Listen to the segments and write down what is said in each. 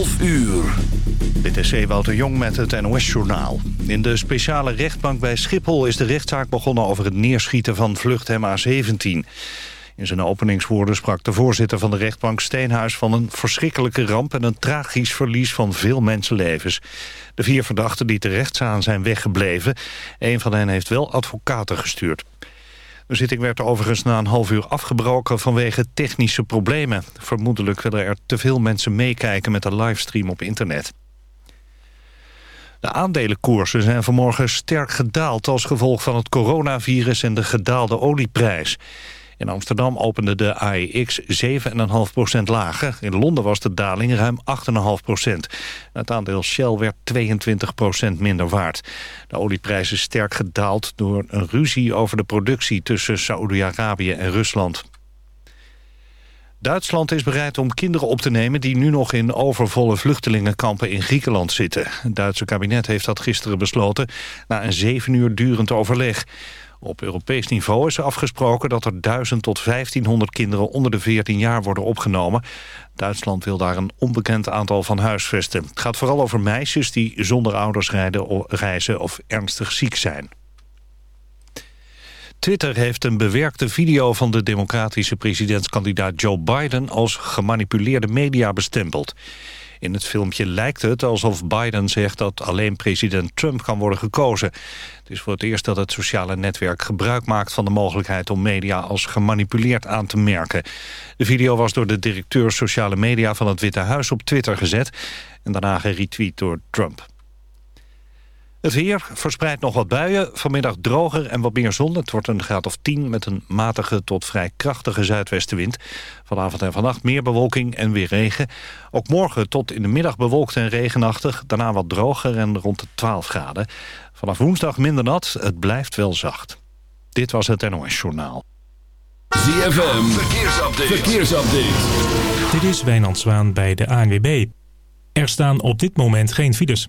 12 uur. Dit is Ewout de Jong met het NOS-journaal. In de speciale rechtbank bij Schiphol is de rechtszaak begonnen... over het neerschieten van vlucht MH17. In zijn openingswoorden sprak de voorzitter van de rechtbank Steenhuis... van een verschrikkelijke ramp en een tragisch verlies van veel mensenlevens. De vier verdachten die terecht zijn weggebleven. Een van hen heeft wel advocaten gestuurd. De zitting werd overigens na een half uur afgebroken vanwege technische problemen. Vermoedelijk willen er te veel mensen meekijken met de livestream op internet. De aandelenkoersen zijn vanmorgen sterk gedaald als gevolg van het coronavirus en de gedaalde olieprijs. In Amsterdam opende de AEX 7,5% lager. In Londen was de daling ruim 8,5% Het aandeel Shell werd 22% minder waard. De olieprijs is sterk gedaald door een ruzie over de productie... tussen Saoedi-Arabië en Rusland. Duitsland is bereid om kinderen op te nemen... die nu nog in overvolle vluchtelingenkampen in Griekenland zitten. Het Duitse kabinet heeft dat gisteren besloten... na een zeven uur durend overleg. Op Europees niveau is afgesproken dat er 1000 tot 1500 kinderen onder de 14 jaar worden opgenomen. Duitsland wil daar een onbekend aantal van huisvesten. Het gaat vooral over meisjes die zonder ouders reizen of ernstig ziek zijn. Twitter heeft een bewerkte video van de democratische presidentskandidaat Joe Biden als gemanipuleerde media bestempeld. In het filmpje lijkt het alsof Biden zegt dat alleen president Trump kan worden gekozen. Het is voor het eerst dat het sociale netwerk gebruik maakt van de mogelijkheid om media als gemanipuleerd aan te merken. De video was door de directeur sociale media van het Witte Huis op Twitter gezet en daarna geretweet door Trump. Het weer verspreidt nog wat buien. Vanmiddag droger en wat meer zon. Het wordt een graad of 10 met een matige tot vrij krachtige zuidwestenwind. Vanavond en vannacht meer bewolking en weer regen. Ook morgen tot in de middag bewolkt en regenachtig. Daarna wat droger en rond de 12 graden. Vanaf woensdag minder nat. Het blijft wel zacht. Dit was het NOS Journaal. ZFM, verkeersupdate. verkeersupdate. Dit is Wijnand Zwaan bij de ANWB. Er staan op dit moment geen files.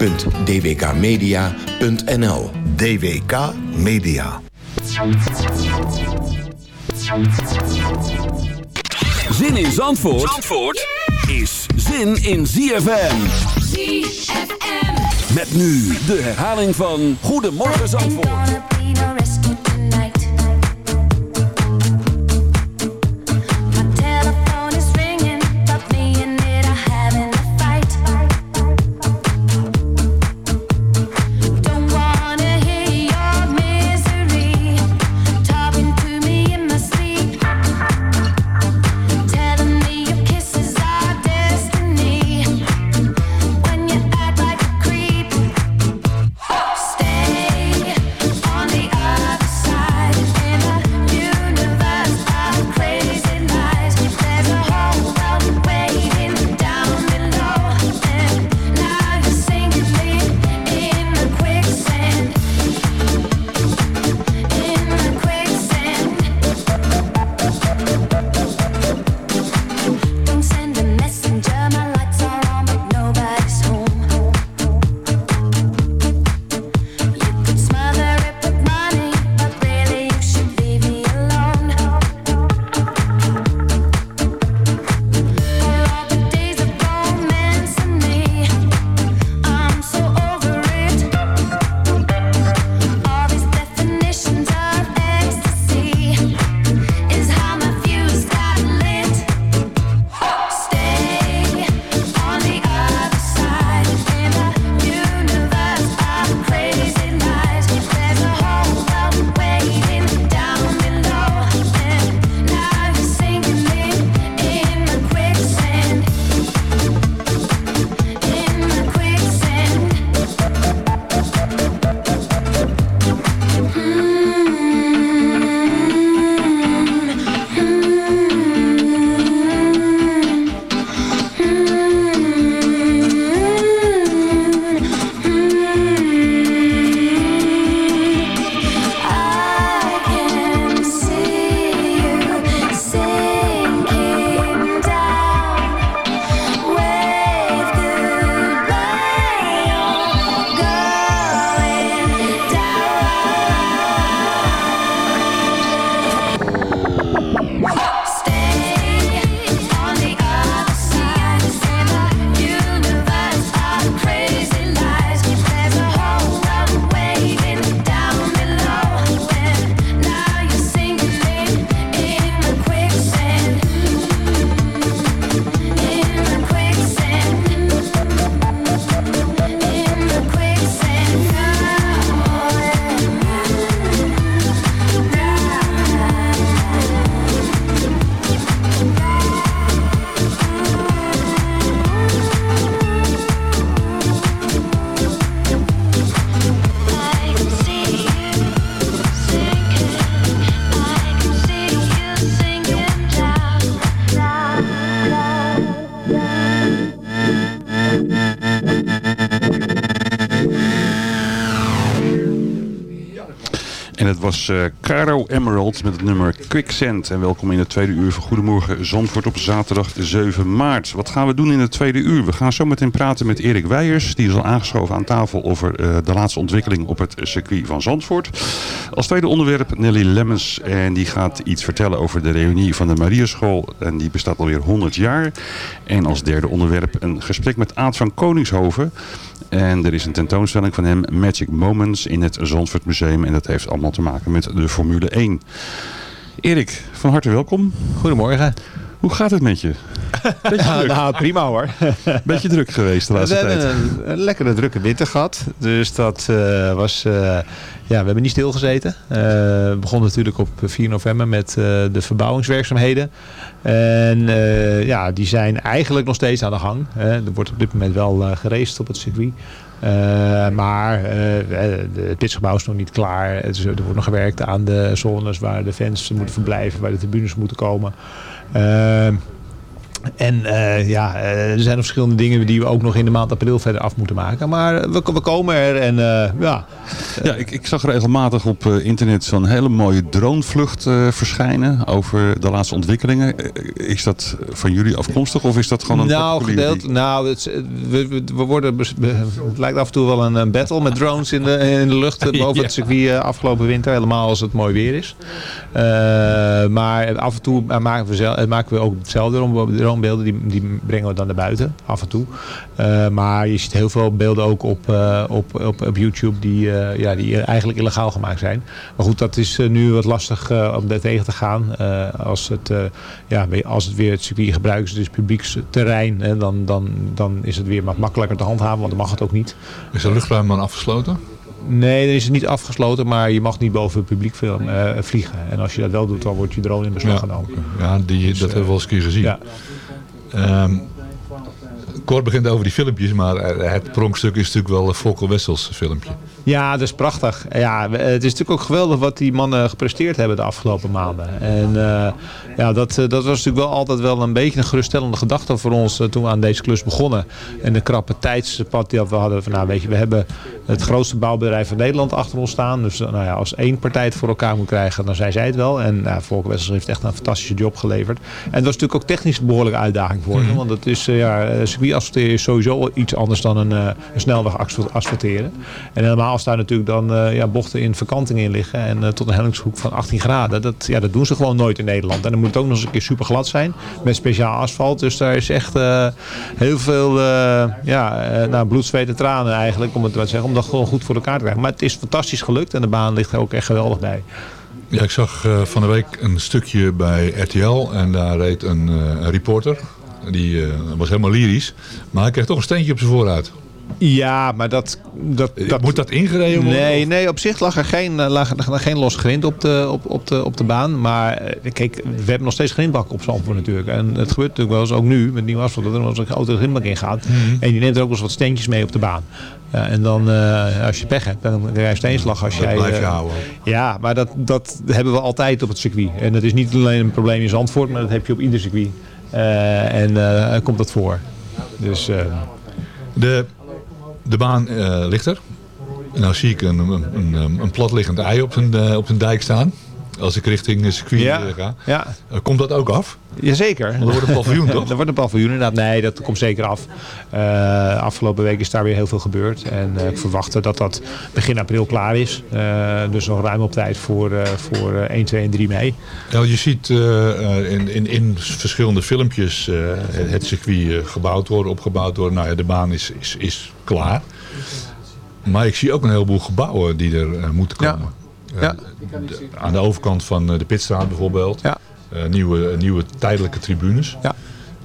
www.dwkmedia.nl DWK Media. Zin in Zandvoort, Zandvoort is zin in ZFM. ZFM. Met nu de herhaling van Goedemorgen Zandvoort. Eh Caro Emerald met het nummer Quicksand. En welkom in het tweede uur van Goedemorgen Zandvoort op zaterdag 7 maart. Wat gaan we doen in het tweede uur? We gaan zo meteen praten met Erik Weijers. Die is al aangeschoven aan tafel over eh, de laatste ontwikkeling op het circuit van Zandvoort. Als tweede onderwerp Nelly Lemmens. En die gaat iets vertellen over de reunie van de Mariaschool. En die bestaat alweer 100 jaar. En als derde onderwerp een gesprek met Aad van Koningshoven. En er is een tentoonstelling van hem, Magic Moments, in het Zandvoort Museum. En dat heeft allemaal te maken met de Formule 1. Erik, van harte welkom. Goedemorgen. Hoe gaat het met je? Ja, nou, prima hoor. Beetje druk geweest de We laatste hebben tijd. een, een lekkere drukke winter gehad. Dus dat eh, was... eh, ja, we hebben niet stilgezeten. Eh we begonnen natuurlijk op 4 november met de verbouwingswerkzaamheden. En ja, die zijn eigenlijk nog steeds aan de gang. Er wordt op dit moment wel geraced op het circuit. Maar de- het pitsgebouw is nog niet klaar. Er wordt nog gewerkt aan de zones waar de fans moeten verblijven, waar de tribunes moeten komen. Um, en eh, ja, eh, er zijn nog verschillende dingen die we ook nog in de maand april verder af moeten maken. Maar we, we komen er en eh, ja. Ja, ik, ik zag regelmatig op internet zo'n hele mooie dronevlucht eh, verschijnen over de laatste ontwikkelingen. Is dat van jullie afkomstig of is dat gewoon een nou, gedeeld, nou het, we, we, worden, het lijkt af en toe wel een, een battle met drones in de, in de lucht boven Ja. het circuit afgelopen winter. Helemaal als het mooi weer is. Maar af en toe maken we, zelf, maken we ook hetzelfde drone- dronebeelden. Die, die brengen we dan naar buiten, af en toe. Eh, maar je ziet heel veel beelden ook op, eh, op, op, op YouTube die, eh, ja, die eigenlijk illegaal gemaakt zijn. Maar goed, dat is nu wat lastig om daar tegen te gaan. Als, het, ja, als het weer het circuit gebruikt is, dus publieksterrein, hè, dan, dan, dan is het weer wat makkelijker te handhaven, want dan mag het ook niet. Is de luchtruim dan afgesloten? Nee, dan is het niet afgesloten, maar je mag niet boven het publiek film, vliegen. En als je dat wel doet, dan wordt je drone in beslag Ja. genomen. Ja, die, dat hebben we wel eens een keer gezien. Ja. Um, Cor begint over die filmpjes, maar eh, het pronkstuk is natuurlijk wel Volker Wessels filmpje. Ja, dat is prachtig. Ja, we- het is natuurlijk ook geweldig wat die mannen gepresteerd hebben de afgelopen maanden. En eh, ja, dat, eh, dat was natuurlijk wel altijd wel een beetje een geruststellende gedachte voor ons eh, toen we aan deze klus begonnen. En de krappe tijdspad die we hadden van nou weet je, we hebben het grootste bouwbedrijf van Nederland achter ons staan. Dus eh, nou ja, als één partij het voor elkaar moet krijgen, dan zijn zij het wel. En nou, Volker Wessels heeft echt een fantastische job geleverd. En dat was natuurlijk ook technisch een behoorlijke uitdaging voor ze. Want het is, eh, ja, eh, circuit asfalteren is sowieso iets anders dan een, eh, een snelweg asfal- asfalteren. En helemaal als daar natuurlijk dan eh, ja, bochten in verkanting in liggen en eh, tot een hellingshoek van 18 graden. Dat, ja, dat doen ze gewoon nooit in Nederland. En dan moet het ook nog eens een keer super glad zijn met speciaal asfalt. Dus daar is echt heel veel ja, nou, bloed, zweet en tranen eigenlijk, om het te zeggen, om dat gewoon goed voor elkaar te krijgen. Maar het is fantastisch gelukt en de baan ligt er ook echt geweldig bij. Ja, ik zag van de week een stukje bij RTL en daar reed een, een reporter. Die eh, was helemaal lyrisch, maar hij kreeg toch een steentje op zijn vooruit. Ja, maar dat... dat, dat Moet dat ingereden worden? Nee, nee, op zich lag er geen, eh, lag, lag geen los grind op de, op, op, de, op de baan. Maar eh, kijk, we hebben nog steeds grindbak op Zandvoort natuurlijk. En het gebeurt natuurlijk wel eens ook nu met nieuwe asfalt dat er nog eens een grote grindbak in gaat. Mhm. En die neemt er ook wel eens wat steentjes mee op de baan. Ja, en dan, eh, als je pech hebt, dan krijg je steenslag. Als Dat jij, blijf je eh, houden. Ja, maar dat, dat hebben we altijd op het circuit. En dat is niet alleen een probleem in Zandvoort, maar dat heb je op ieder circuit. Eh, en eh, komt dat voor. Dus... eh, De, de baan ligt er. Nou zie ik een, een, een, een platliggend ei op een, op een dijk staan. Als ik richting het circuit Ja, eh, ga. ja. Eh, komt dat ook af? Jazeker. Want er wordt een paviljoen, toch? er wordt een paviljoen inderdaad. Nee, dat komt zeker af. Eh, afgelopen week is daar weer heel veel gebeurd. En eh, ik verwacht dat dat begin april klaar is. Eh, dus nog ruim op tijd voor, eh, voor eh, 1, 2 en 3 mei. Ja, je ziet eh, eh, in, in, in verschillende filmpjes eh, het circuit eh, gebouwd worden, opgebouwd worden. Nou ja, de baan is, is, is klaar. Maar ik zie ook een heleboel gebouwen die er eh, moeten komen. Eh, Ja. de- aan de overkant van eh, de Pitstraat bijvoorbeeld. Ja. Eh, nieuwe, nieuwe tijdelijke tribunes. Ja.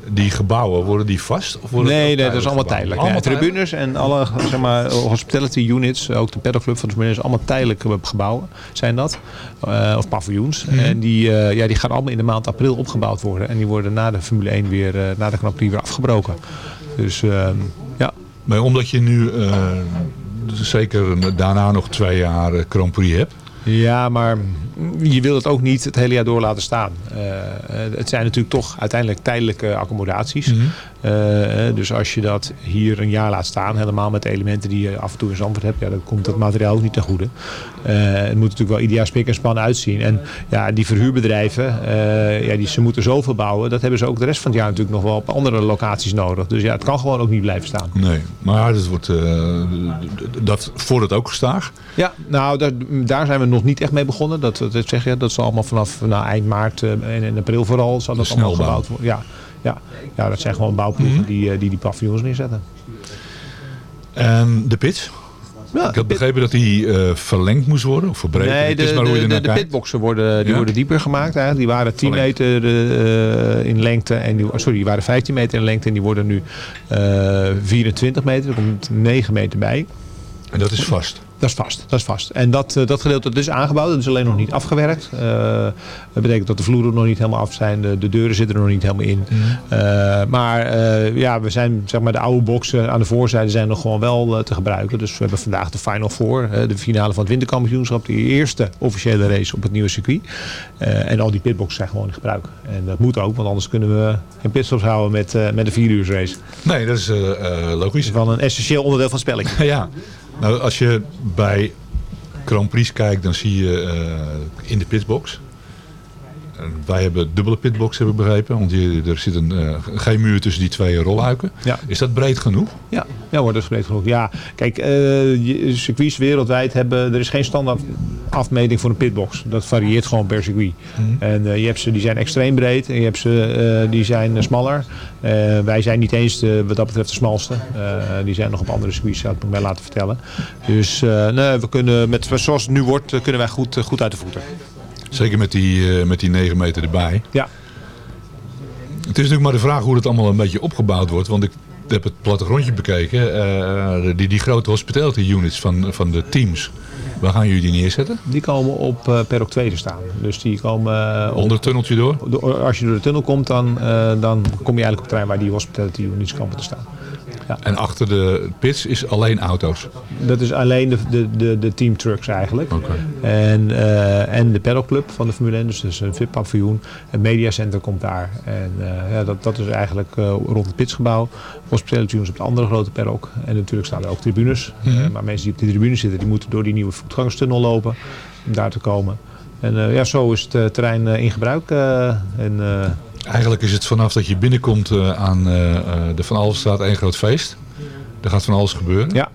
Die gebouwen, worden die vast? Of worden Nee, nee, dat is allemaal tijdelijk. Allemaal Ja, tribunes en alle zeg maar, hospitality units, ook de pedalclub van de Formule 1, is allemaal tijdelijke gebouwen zijn dat. Eh, of paviljoens. Mhm. En die, eh, ja, die gaan allemaal in de maand april opgebouwd worden. En die worden na de Formule 1 weer, eh, na de Grand Prix weer afgebroken. Dus ehm, ja. Maar omdat je nu eh, zeker daarna nog twee jaar eh, Grand Prix hebt. Ja, maar je wil het ook niet het hele jaar door laten staan. Eh, eh, het zijn natuurlijk toch uiteindelijk tijdelijke accommodaties. Mhm. Dus als je dat hier een jaar laat staan, helemaal met de elementen die je af en toe in Zandvoort hebt, ja, dan komt dat materiaal ook niet ten goede. Eh, het moet natuurlijk wel ieder jaar spik en span uitzien. En ja, die verhuurbedrijven, eh, ja, die, ze moeten zoveel bouwen, dat hebben ze ook de rest van het jaar natuurlijk nog wel op andere locaties nodig. Dus ja, het kan gewoon ook niet blijven staan. Nee, maar dat wordt, eh, dat vordert ook gestaag. Ja, nou daar, daar zijn we nog niet echt mee begonnen. Dat, dat zeg je, dat zal allemaal vanaf nou, eind maart eh, en april vooral zal dat allemaal gebouwd worden. Ja, ja, ja, dat zijn gewoon bouwploegen Mhm. die, eh, die die paviljoens neerzetten. En de pit? Ja, ik had begrepen dat die eh, verlengd moest worden, of verbreed. Nee, het is de, maar hoe je de, de, de pitboxen worden, die Ja? worden dieper gemaakt. Eigenlijk. Die waren 10 Verlengd. meter eh, in lengte. En die, sorry, die waren 15 meter in lengte. En die worden nu eh 24 meter. Er komt 9 meter bij. En dat is vast. Dat is vast, dat is vast. En dat, eh, dat gedeelte dat is aangebouwd, dat is alleen nog niet afgewerkt. Eh, dat betekent dat de vloeren nog niet helemaal af zijn, de, de deuren zitten er nog niet helemaal in. Eh, maar ja, we zijn, zeg maar, de oude boxen aan de voorzijde zijn nog gewoon wel te gebruiken. Dus we hebben vandaag de Final Four, de finale van het winterkampioenschap, de eerste officiële race op het nieuwe circuit. En al die pitboxen zijn gewoon in gebruik. En dat moet ook, want anders kunnen we geen pitstops houden met, met een 4 uur race. Nee, dat is logisch. Van een essentieel onderdeel van het spelletje. ja, nou als je bij Grand Prix kijkt, dan zie je eh, in de pitbox. En wij hebben dubbele pitbox, heb ik begrepen. Want hier, er zit een, eh, geen muur tussen die twee rolluiken. Ja. Is dat breed genoeg? Ja, ja wordt dus breed genoeg. Ja, kijk, je- circuits wereldwijd hebben, er is geen standaard afmeting voor een pitbox. Dat varieert gewoon per circuit. En eh, je hebt ze, die zijn extreem breed en je hebt ze, die zijn smaller. Wij zijn niet eens de, wat dat betreft de smalste. Die zijn nog op andere circuits, zou ik me mij laten vertellen. Dus nee, we kunnen, met, zoals het nu wordt, kunnen wij goed, goed uit de voeten. Zeker met die, eh, met die 9 meter erbij. Ja. Het is natuurlijk maar de vraag hoe het allemaal een beetje opgebouwd wordt. Want ik heb het plattegrondje bekeken. eh, die, die grote hospitality units van, van de teams. Waar gaan jullie die neerzetten? Die komen op eh Perrock 2 te staan. Dus die komen eh, Onder het tunneltje door? Door- Als je door de tunnel komt, dan, eh, dan kom je eigenlijk op het terrein waar die hospitality units komen te staan. En achter de pits is alleen auto's. Dat is alleen de, de, de, de team trucks eigenlijk. En, eh, en de pedalclub van de Formule 1, dus, dus een VIP-paviljoen. Het mediacenter komt daar. En eh, ja, dat, dat is eigenlijk eh, rond het pitsgebouw. Hospitality units op de andere grote paddock. En natuurlijk staan er ook tribunes. Mhm. Maar mensen die op die tribunes zitten, die moeten door die nieuwe voetgangerstunnel lopen. Om daar te komen. En ja, zo is het terrein in gebruik. en, Eigenlijk is het vanaf dat je binnenkomt eh, aan eh, eh, de Van Alstenstraat één groot feest. Er gaat van alles gebeuren. Ja.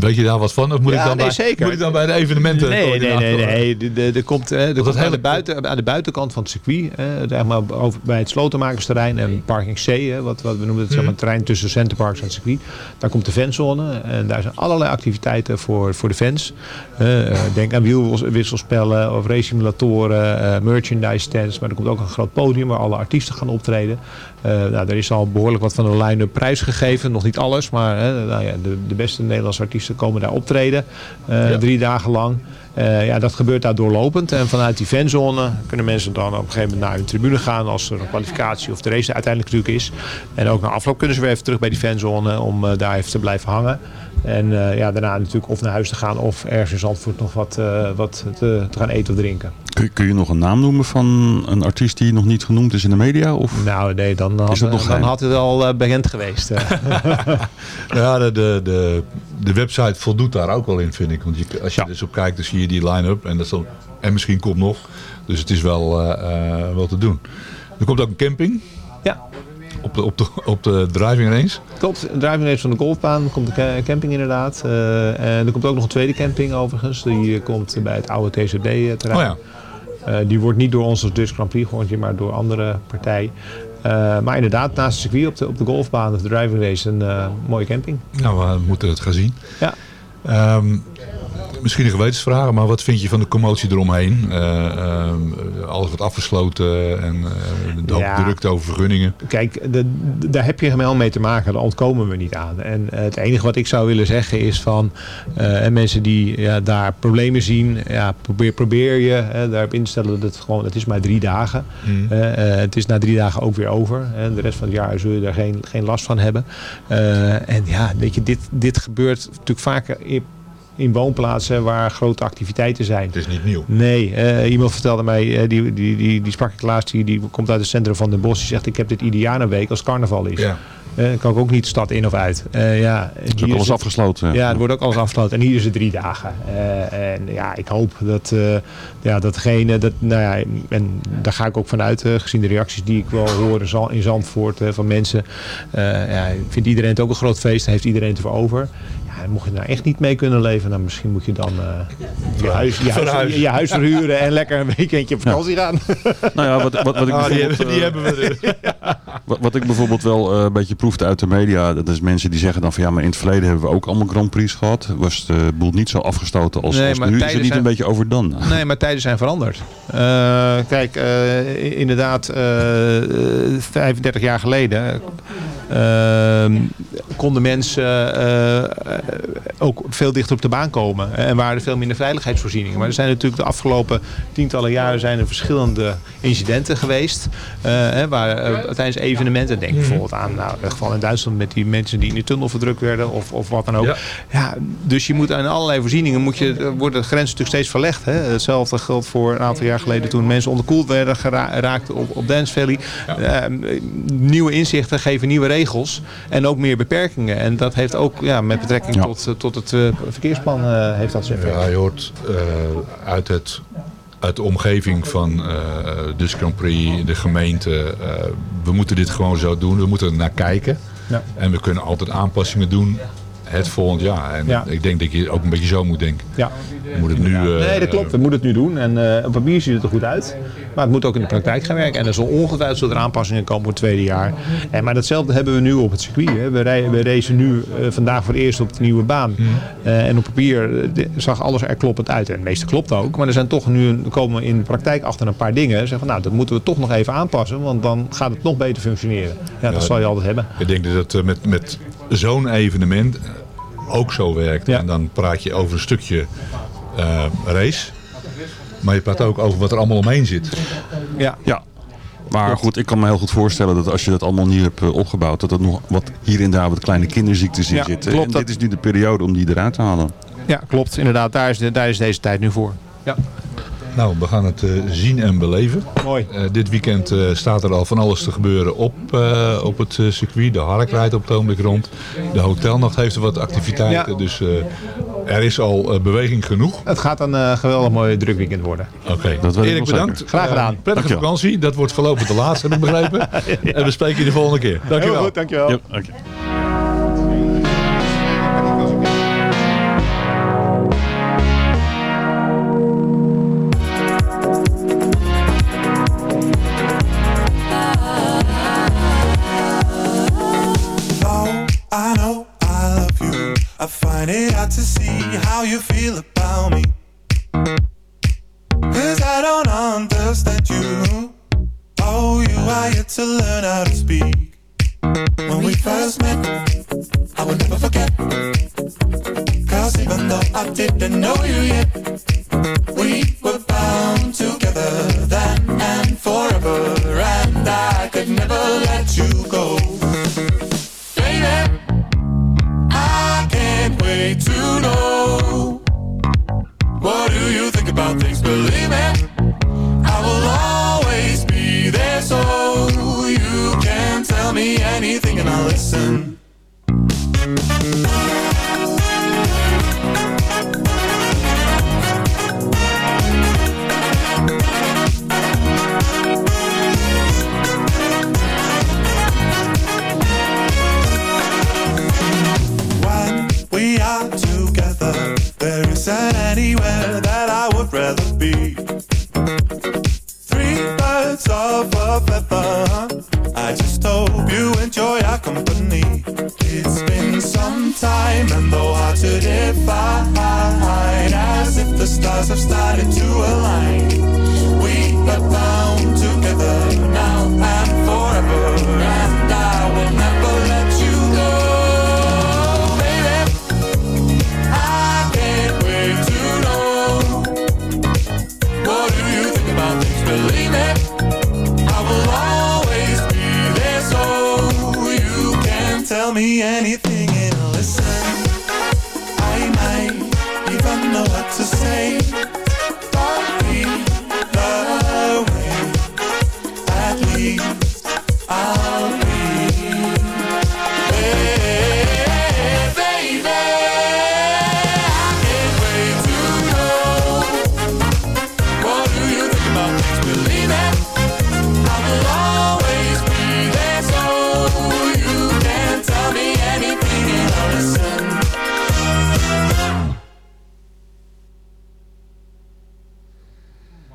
Weet je daar wat van? Of moet, Ja, ik, dan nee, bij, zeker. moet ik dan bij de evenementen Nee, nee, nee, nee. De- Er komt, eh, er komt aan, de buiten, aan de buitenkant van het circuit, eh, zeg maar over, bij het slotenmakersterrein en parking C, hè, wat, wat we noemen het, zeg maar, het terrein tussen Centerparks en het circuit. Daar komt de fanzone en daar zijn allerlei activiteiten voor, voor de fans. Eh, eh, denk aan wielwisselspellen of racesimulatoren, eh merchandise stands, maar er komt ook een groot podium waar alle artiesten gaan optreden. Eh, nou, er is al behoorlijk wat van de line-up prijsgegeven, nog niet alles, maar nou ja, de, de beste Nederlandse artiesten komen daar optreden, eh, Ja. drie dagen lang. Eh, ja, dat gebeurt daar doorlopend. En vanuit die fanzone kunnen mensen dan op een gegeven moment naar hun tribune gaan als er een kwalificatie of de race uiteindelijk natuurlijk is. En ook na afloop kunnen ze weer even terug bij die fanzone om daar even te blijven hangen. En eh, ja, daarna natuurlijk of naar huis te gaan of ergens in Zandvoort nog wat, eh, wat te, te gaan eten of drinken. Kun, kun je nog een naam noemen van een artiest die nog niet genoemd is in de media? Of? Nou nee, dan had, Is dat nog dan geheim? had het al eh, bekend geweest. eh. Ja, de, de, de, de website voldoet daar ook wel in, vind ik. Want je, als je Ja. dus op kijkt, dan zie je die line-up. En, dat dan- en misschien komt nog. Dus het is wel, eh, eh, wel te doen. Er komt ook een camping. Op de, op de, op de driving range. Klopt, een driving range van de golfbaan komt de ca- camping inderdaad. Eh, en er komt ook nog een tweede camping overigens. Die eh, komt bij het oude TCD-terrein. Oh ja. Eh, die wordt niet door ons als Dutch Grand Prix georganiseerd, maar door andere partij. Eh, maar inderdaad, naast het circuit op de, op de golfbaan of de driving race een eh, mooie camping. Nou, we moeten het gaan zien. Ja. Ehm, misschien een gewetensvraag, maar wat vind je van de commotie eromheen? Eh, ehm, alles wordt afgesloten en eh de hoop Ja. drukte over vergunningen. Kijk, de, de- daar heb je wel mee te maken. Daar ontkomen we niet aan. En eh, het enige wat ik zou willen zeggen is van... eh, en mensen die ja, daar problemen zien... Ja, probeer, probeer je hè, daarop in te stellen dat het gewoon... Het is maar drie dagen. Eh, eh, het is na drie dagen ook weer over. En de rest van het jaar zul je daar geen, geen last van hebben. Eh, en ja, weet je, dit, dit gebeurt natuurlijk vaker... in- in woonplaatsen waar grote activiteiten zijn. Het is niet nieuw. Nee, eh, iemand vertelde mij, eh, die, die, die, die sprak ik laatst, die, die komt uit het centrum van Den Bosch. Die zegt, ik heb dit Indianenweek als carnaval is. Ja. Eh, kan ik ook niet de stad in of uit. Eh, ja, Het is ook hier alles het- afgesloten. ja, het wordt ook alles afgesloten. En hier is het drie dagen. Eh, en ja, ik hoop dat, eh, ja, dat degene, dat, nou ja, en daar ga ik ook vanuit, eh, gezien de reacties die ik wel hoor in Zand- in Zandvoort van mensen. Eh, ja, vindt iedereen het ook een groot feest, heeft iedereen het ervoor over. Ja, mocht je nou echt niet mee kunnen leven, dan misschien moet je dan eh, je, huis, je, huis, Verhuizen. je, je huis verhuren en lekker een weekendje op vakantie gaan. Nou ja, wat, wat, wat ik Ah, bijvoorbeeld, hebben, die eh, hebben we. Wat, wat ik bijvoorbeeld wel eh, een beetje proefde uit de media, dat is mensen die zeggen dan van ja, maar in het verleden hebben we ook allemaal Grand Prix gehad. Was de boel niet zo afgestoten als, Nee, als nu? Is het niet zijn- een beetje overdone? Nee, maar tijden zijn veranderd. Eh, kijk, eh, inderdaad, eh, eh, 35 jaar geleden konden mensen ook veel dichter op de baan komen. En waren er veel minder veiligheidsvoorzieningen. Maar er zijn natuurlijk de afgelopen tientallen jaren zijn er verschillende incidenten geweest. eh, hè, waar, eh, tijdens evenementen, denk bijvoorbeeld aan nou, het geval in Duitsland met die mensen die in de tunnel verdrukt werden of, of wat dan ook. Ja. Ja, dus je moet aan allerlei voorzieningen moet je, eh, worden de grenzen natuurlijk steeds verlegd. Hè? Hetzelfde geldt voor een aantal jaar geleden toen mensen onderkoeld werden geraakt op, op Dance Valley. Eh, nieuwe inzichten geven nieuwe regels en ook meer beperkingen. En dat heeft ook ja, met betrekking Tot, eh, tot het eh, verkeersplan eh, heeft dat zijn effect. Ja, je hoort uit, het, uit de omgeving van eh dus Grand Prix, de gemeente. we moeten dit gewoon zo doen. We moeten er naar kijken. Ja. En we kunnen altijd aanpassingen doen het volgend jaar. En Ja. ik denk dat je ook een beetje zo moet denken. Ja. Je moet het nu... eh, Nee, dat klopt. We moeten het nu doen. En eh, op papier ziet het er goed uit. Maar het moet ook in de praktijk gaan werken. En er zal ongetwijfeld zullen er aanpassingen komen voor het tweede jaar. En, maar datzelfde hebben we nu op het circuit. Hè. We, rij, we racen nu eh, vandaag voor het eerst op de nieuwe baan. Eh, en op papier zag alles er kloppend uit. En het meeste klopt ook. Maar er zijn toch nu een- komen we in de praktijk achter een paar dingen. Zeggen van nou, dat moeten we toch nog even aanpassen. Want dan gaat het nog beter functioneren. Ja, dat zal je altijd hebben. Ik denk dat het met, met zo'n evenement eh, ook zo werkt. Ja. En dan praat je over een stukje eh, race. Maar je praat ook over wat er allemaal omheen zit. Ja. Ja. Maar goed, ik kan me heel goed voorstellen dat als je dat allemaal niet hebt eh, opgebouwd, dat er nog wat hier en daar wat kleine kinderziektes in Ja, zitten. klopt en dat. dit is nu de periode om die eruit te halen. ja, klopt. Inderdaad, daar is, de, daar is deze tijd nu voor. Ja. Nou, we gaan het eh, zien en beleven. Mooi. Eh, dit weekend eh, staat er al van alles te gebeuren op, eh, op het circuit. De Hark rijdt op het ogenblik rond. De hotelnacht heeft er wat activiteiten. Ja. Dus eh, er is al beweging genoeg. Het gaat een eh, geweldig mooi druk weekend worden. Oké, Dat ik Erik bedankt. zeker. Graag gedaan. Prettige Dankjewel. vakantie. Dat wordt voorlopig de laatste, heb ik begrepen. En we spreken je de volgende keer. Dankjewel. Heel goed, dankjewel. Ja, oké. Find it hard to see how you feel about me. Cause I don't understand you. Oh, you are yet to learn how to speak. When we first met, I will never forget. Cause even though I didn't know you yet, we were bound together then and forever. And I could never let you go.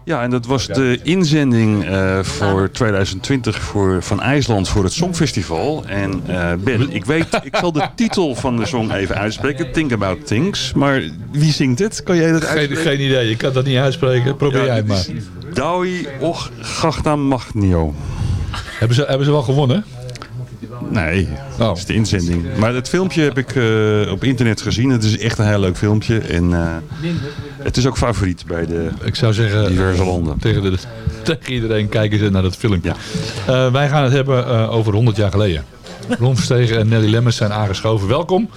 Ja, en dat was de inzending eh, voor 2020 voor, van IJsland voor het Songfestival. En eh, Ben, ik weet, ik zal de titel van de song even uitspreken. Think About Things. Maar wie zingt het? Kan jij dat uitspreken? geen idee, ik kan dat niet uitspreken. Probeer Ja, jij maar. Dawi Och Gachta Magnio. Hebben ze, hebben ze wel gewonnen? Nee, Oh. dat is de inzending. Maar het filmpje heb ik eh, op internet gezien. Het is echt een heel leuk filmpje. En het is ook favoriet bij de Ik zou zeggen, diverse landen. tegen, de, tegen iedereen kijken ze naar dat filmpje. Eh, wij gaan het hebben eh, over 100 jaar geleden. Ron Verstegen en Nelly Lemmens zijn aangeschoven. Welkom.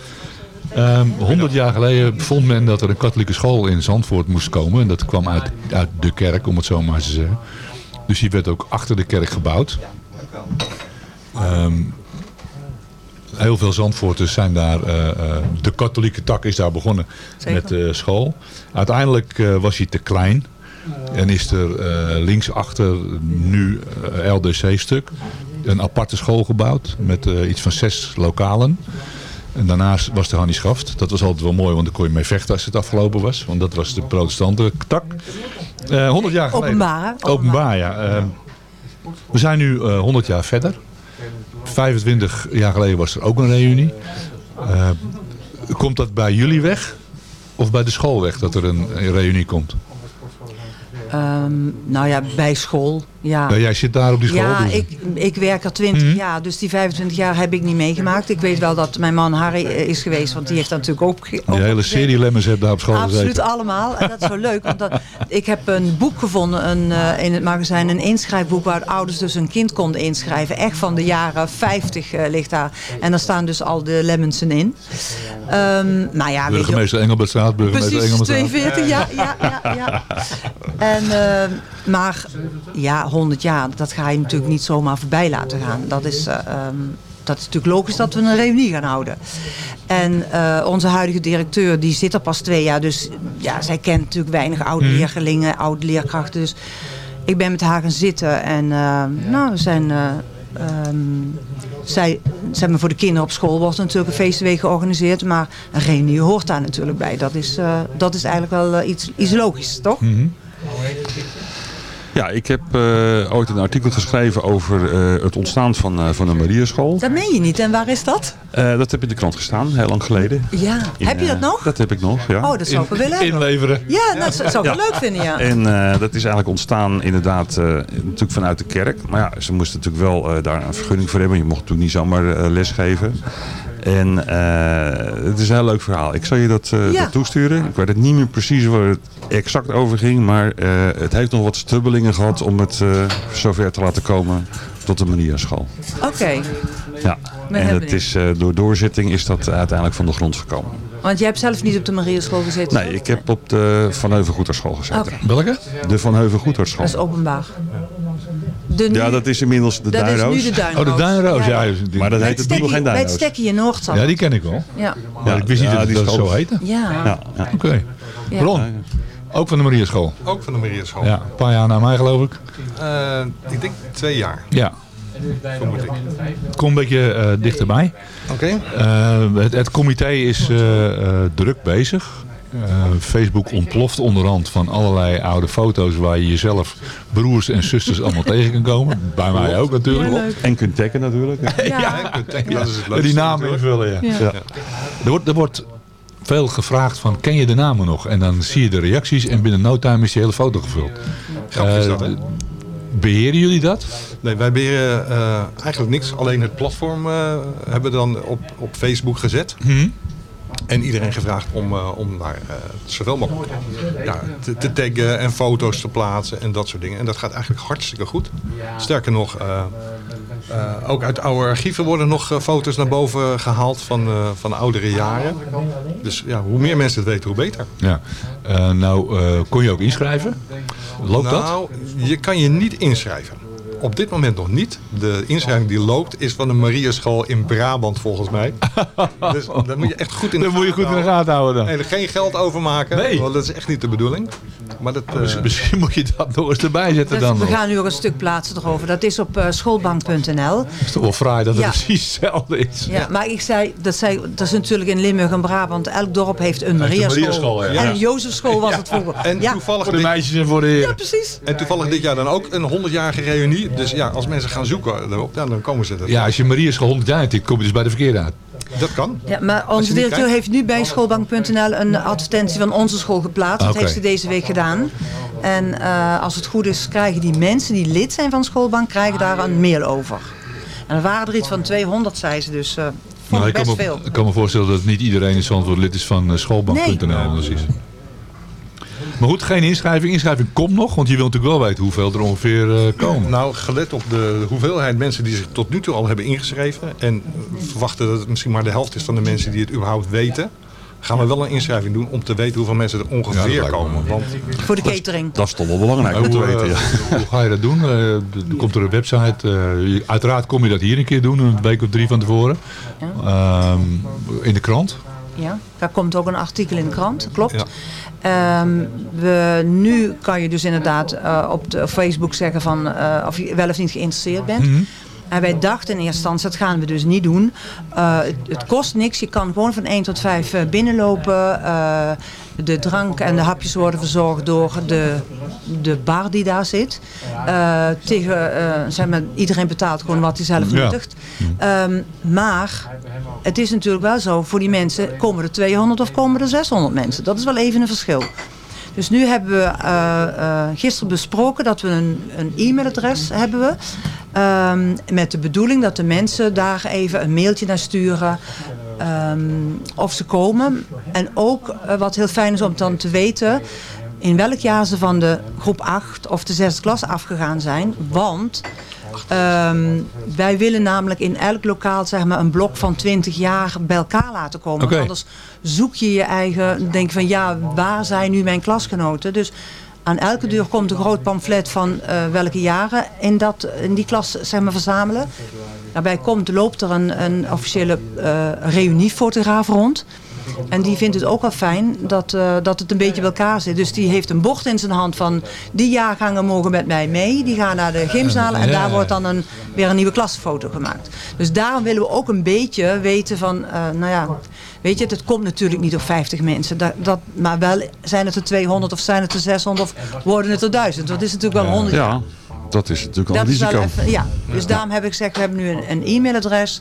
Ehm 100 jaar geleden vond men dat er een katholieke school in Zandvoort moest komen. En dat kwam uit, uit de kerk, om het zo maar te zeggen. Dus die werd ook achter de kerk gebouwd. Ehm, heel veel Zandvoorters zijn daar, eh, eh, de katholieke tak is daar begonnen Zeker. met de school. Uiteindelijk eh, was hij te klein. En is er eh, linksachter nu eh, LDC-stuk een aparte school gebouwd met eh, iets van zes lokalen. En daarnaast was de Hannie Schaft. Dat was altijd wel mooi, want dan kon je mee vechten als het afgelopen was. Want dat was de protestante tak. Eh 100 jaar geleden. Openbaar? Openbaar, ja. Eh, we zijn nu eh 100 jaar verder. 25 jaar geleden was er ook een reunie. Eh, komt dat bij jullie weg? Of bij de school weg dat er een, reunie komt? Ehm, nou ja, bij school. Ja. Ja, jij zit daar op die school. Ja, dus- ik, ik werk er 20 Mhm. jaar, dus die 25 jaar heb ik niet meegemaakt. Ik weet wel dat mijn man Harry eh, is geweest, want die heeft daar natuurlijk ook... Die hele gezeten. serie Lemmens heeft daar op school Absoluut gezeten. allemaal. En dat is zo leuk, want dat, ik heb een boek gevonden een, eh, in het magazijn. Een inschrijfboek waar ouders dus een kind konden inschrijven. Echt van de jaren 50 eh, ligt daar. En daar staan dus al de Lemmensen in. Ehm nou ja, Burgemeester Engelbertstraat, burgemeester Precies, Engelbertstraat. 42, ja, ja, ja, ja. En, eh, maar ja, 100 jaar, dat ga je natuurlijk niet zomaar voorbij laten gaan. Dat is, eh, ehm, dat is natuurlijk logisch dat we een reunie gaan houden. En eh, onze huidige directeur, die zit er pas twee jaar. Dus ja, zij kent natuurlijk weinig oude Mhm. leerlingen, oude leerkrachten. Dus ik ben met haar gaan zitten en eh, nou, we zijn... ehm, zij, zeg maar, voor de kinderen op school wordt natuurlijk een feestweek georganiseerd. Maar een reunie hoort daar natuurlijk bij. Dat is, dat is eigenlijk wel iets, iets logisch, toch? Mhm. Ja, ik heb eh, ooit een artikel geschreven over eh, het ontstaan van, eh, van de Mariaschool. Dat meen je niet. En waar is dat? Eh, dat heb in de krant gestaan, heel lang geleden. Ja. In, heb je dat nog? Dat heb ik nog, ja. Oh, dat zou ik wel willen hebben. Inleveren. Ja, dat zou zou ik wel leuk vinden, ja. En eh, dat is eigenlijk ontstaan inderdaad eh, natuurlijk vanuit de kerk. Maar ja, ze moesten natuurlijk wel eh, daar een vergunning voor hebben. Je mocht natuurlijk niet zomaar eh, lesgeven. En eh, het is een heel leuk verhaal. Ik zal je dat, eh, Ja. dat toesturen. Ik weet het niet meer precies waar het exact over ging. Maar eh, het heeft nog wat stubbelingen gehad om het eh, zover te laten komen tot de Mariaschool. Oké. Ja, en het is, eh, door doorzetting is dat uiteindelijk van de grond gekomen. Want jij hebt zelf niet op de Mariaschool gezeten? Nee, ik heb op de Van Heuvel Goederschool gezeten. Welke? De Van Heuvel Goederschool. Dat is openbaar. De Ja, dat is inmiddels de dat Duinroos. is nu de Duinroos. Oh, de Duinroos, ja. Ja, die- Maar dat heet het het nu nog geen Bij het Duinroos. stekkie in Noordzand. Ja, die ken ik wel. Ja. Maar ik wist niet Ja, dat die dat zo heette. Ja. Ja, ja. Oké. Ja. Ron, ook van de Mariaschool. Ook van de Mariaschool. Ja, een paar jaar na mij geloof ik. Eh, ik denk twee jaar. Ja, Vermoed ik. kom een beetje eh, dichterbij. Oké. Eh, het, het comité is eh, eh, druk bezig. Eh, Facebook ontploft onderhand van allerlei oude foto's waar je jezelf, broers en zusters allemaal tegen kan komen. Bij mij ook natuurlijk. En kunt taggen natuurlijk. Ja, Dat is het leukste. die namen invullen. Ja. Ja. Ja. Er, wordt, er wordt veel gevraagd van ken je de namen nog? En dan zie je de reacties en binnen no time is die hele foto gevuld. Grappig is Eh, dat, hè? Beheren jullie dat? Nee, wij beheren eh, eigenlijk niks. Alleen het platform eh, hebben we dan op, op Facebook gezet. Mhm. En iedereen gevraagd om, eh, om daar eh, zoveel mogelijk ja, te, te taggen en foto's te plaatsen en dat soort dingen. En dat gaat eigenlijk hartstikke goed. Sterker nog, eh, ook uit oude archieven worden nog foto's naar boven gehaald van, van oudere jaren. Dus ja, hoe meer mensen het weten, hoe beter. Ja. Nou, kon je ook inschrijven? Loopt dat? nou, je kan je niet inschrijven. Op dit moment nog niet. De inschrijving die loopt is van de Mariaschool in Brabant volgens mij. dus daar moet je echt goed in de Dat moet je gaten goed in de houden. gaten houden dan. En er geen geld overmaken, Nee. want dat is echt niet de bedoeling. Maar dat, eh, Misschien- Misschien moet je dat nog eens erbij zetten Dat- dan we nog. gaan nu ook een stuk plaatsen erover. Dat is op eh, schoolbank.nl. Het is toch wel fraai dat het Ja. precies hetzelfde is. Ja, maar ik zei, dat, zei, dat is natuurlijk in Limburg en Brabant. Elk dorp heeft een Mariaschool. Ja. En een Jozefschool was het vroeger. En ja. toevallig Voor de dit- meisjes en voor de heren. Ja, precies. En toevallig dit jaar dan ook een 100-jarige reunie. Dus ja, als mensen gaan zoeken erop, ja, dan komen ze er. Ja, als je Maria's 100 jaar hebt, kom je dus bij de verkeerde uit. Dat kan. Ja, maar onze directeur kijkt. heeft nu bij schoolbank.nl een advertentie van onze school geplaatst. Dat heeft ze deze week gedaan. En eh, als het goed is, krijgen die mensen die lid zijn van schoolbank, krijgen daar een mail over. En er waren er iets van 200, zei ze, dus eh vond Nou, ik kan best me, veel. ik kan me voorstellen dat niet iedereen in Zandvoort lid is van eh, schoolbank.nl. Nee. precies. Maar goed, geen inschrijving. Inschrijving komt nog, want je wil natuurlijk wel weten hoeveel er ongeveer eh, komen. Nou, gelet op de hoeveelheid mensen die zich tot nu toe al hebben ingeschreven... en verwachten dat het misschien maar de helft is van de mensen die het überhaupt weten... gaan we wel een inschrijving doen om te weten hoeveel mensen er ongeveer komen. Want Voor de catering. Dat is toch wel belangrijk om te hoe, weten. eh, Ja. hoe ga je dat doen? Eh, er komt er een website. eh, uiteraard kom je dat hier een keer doen, een week of drie van tevoren. Ehm, in de krant. Ja, daar komt ook een artikel in de krant, klopt. Ja. Ehm, we, nu kan je dus inderdaad eh, op de Facebook zeggen van, eh, of je wel of niet geïnteresseerd bent. Mhm. En wij dachten in eerste instantie, dat gaan we dus niet doen. Eh, het, het kost niks, je kan gewoon van 1 tot 5 eh, binnenlopen. Eh, de drank en de hapjes worden verzorgd door de, de bar die daar zit. Tegen, zeg maar, iedereen betaalt gewoon wat hij zelf Ja. nuttigt. Ehm, maar het is natuurlijk wel zo, voor die mensen komen er 200 of komen er 600 mensen. Dat is wel even een verschil. Dus nu hebben we eh, eh, gisteren besproken dat we een, e-mailadres hebben we. Ehm, met de bedoeling dat de mensen daar even een mailtje naar sturen. ehm, of ze komen. En ook eh, wat heel fijn is om dan te weten in welk jaar ze van de groep 8 of de zesde klas afgegaan zijn. Want ehm, wij willen namelijk in elk lokaal zeg maar, een blok van 20 jaar bij elkaar laten komen. Anders zoek je je eigen, denk van ja, waar zijn nu mijn klasgenoten? Dus aan elke deur komt een groot pamflet van eh, welke jaren in, dat, in die klas zeg maar, verzamelen. Daarbij komt, loopt er een, een officiële eh reuniefotograaf rond. En die vindt het ook wel fijn dat, eh, dat het een beetje bij elkaar zit. Dus die heeft een bord in zijn hand van... die jaargangen mogen met mij mee. Die gaan naar de gymzalen en daar wordt dan een, weer een nieuwe klasfoto gemaakt. Dus daarom willen we ook een beetje weten van... eh, nou ja, weet je, het komt natuurlijk niet op 50 mensen. Dat, dat, maar wel zijn het er 200 of zijn het er 600 of worden het er 1000. Dat is natuurlijk wel 100 Ja, dat is natuurlijk al een dat risico. even, ja, dus daarom heb ik gezegd, we hebben nu een, een e-mailadres.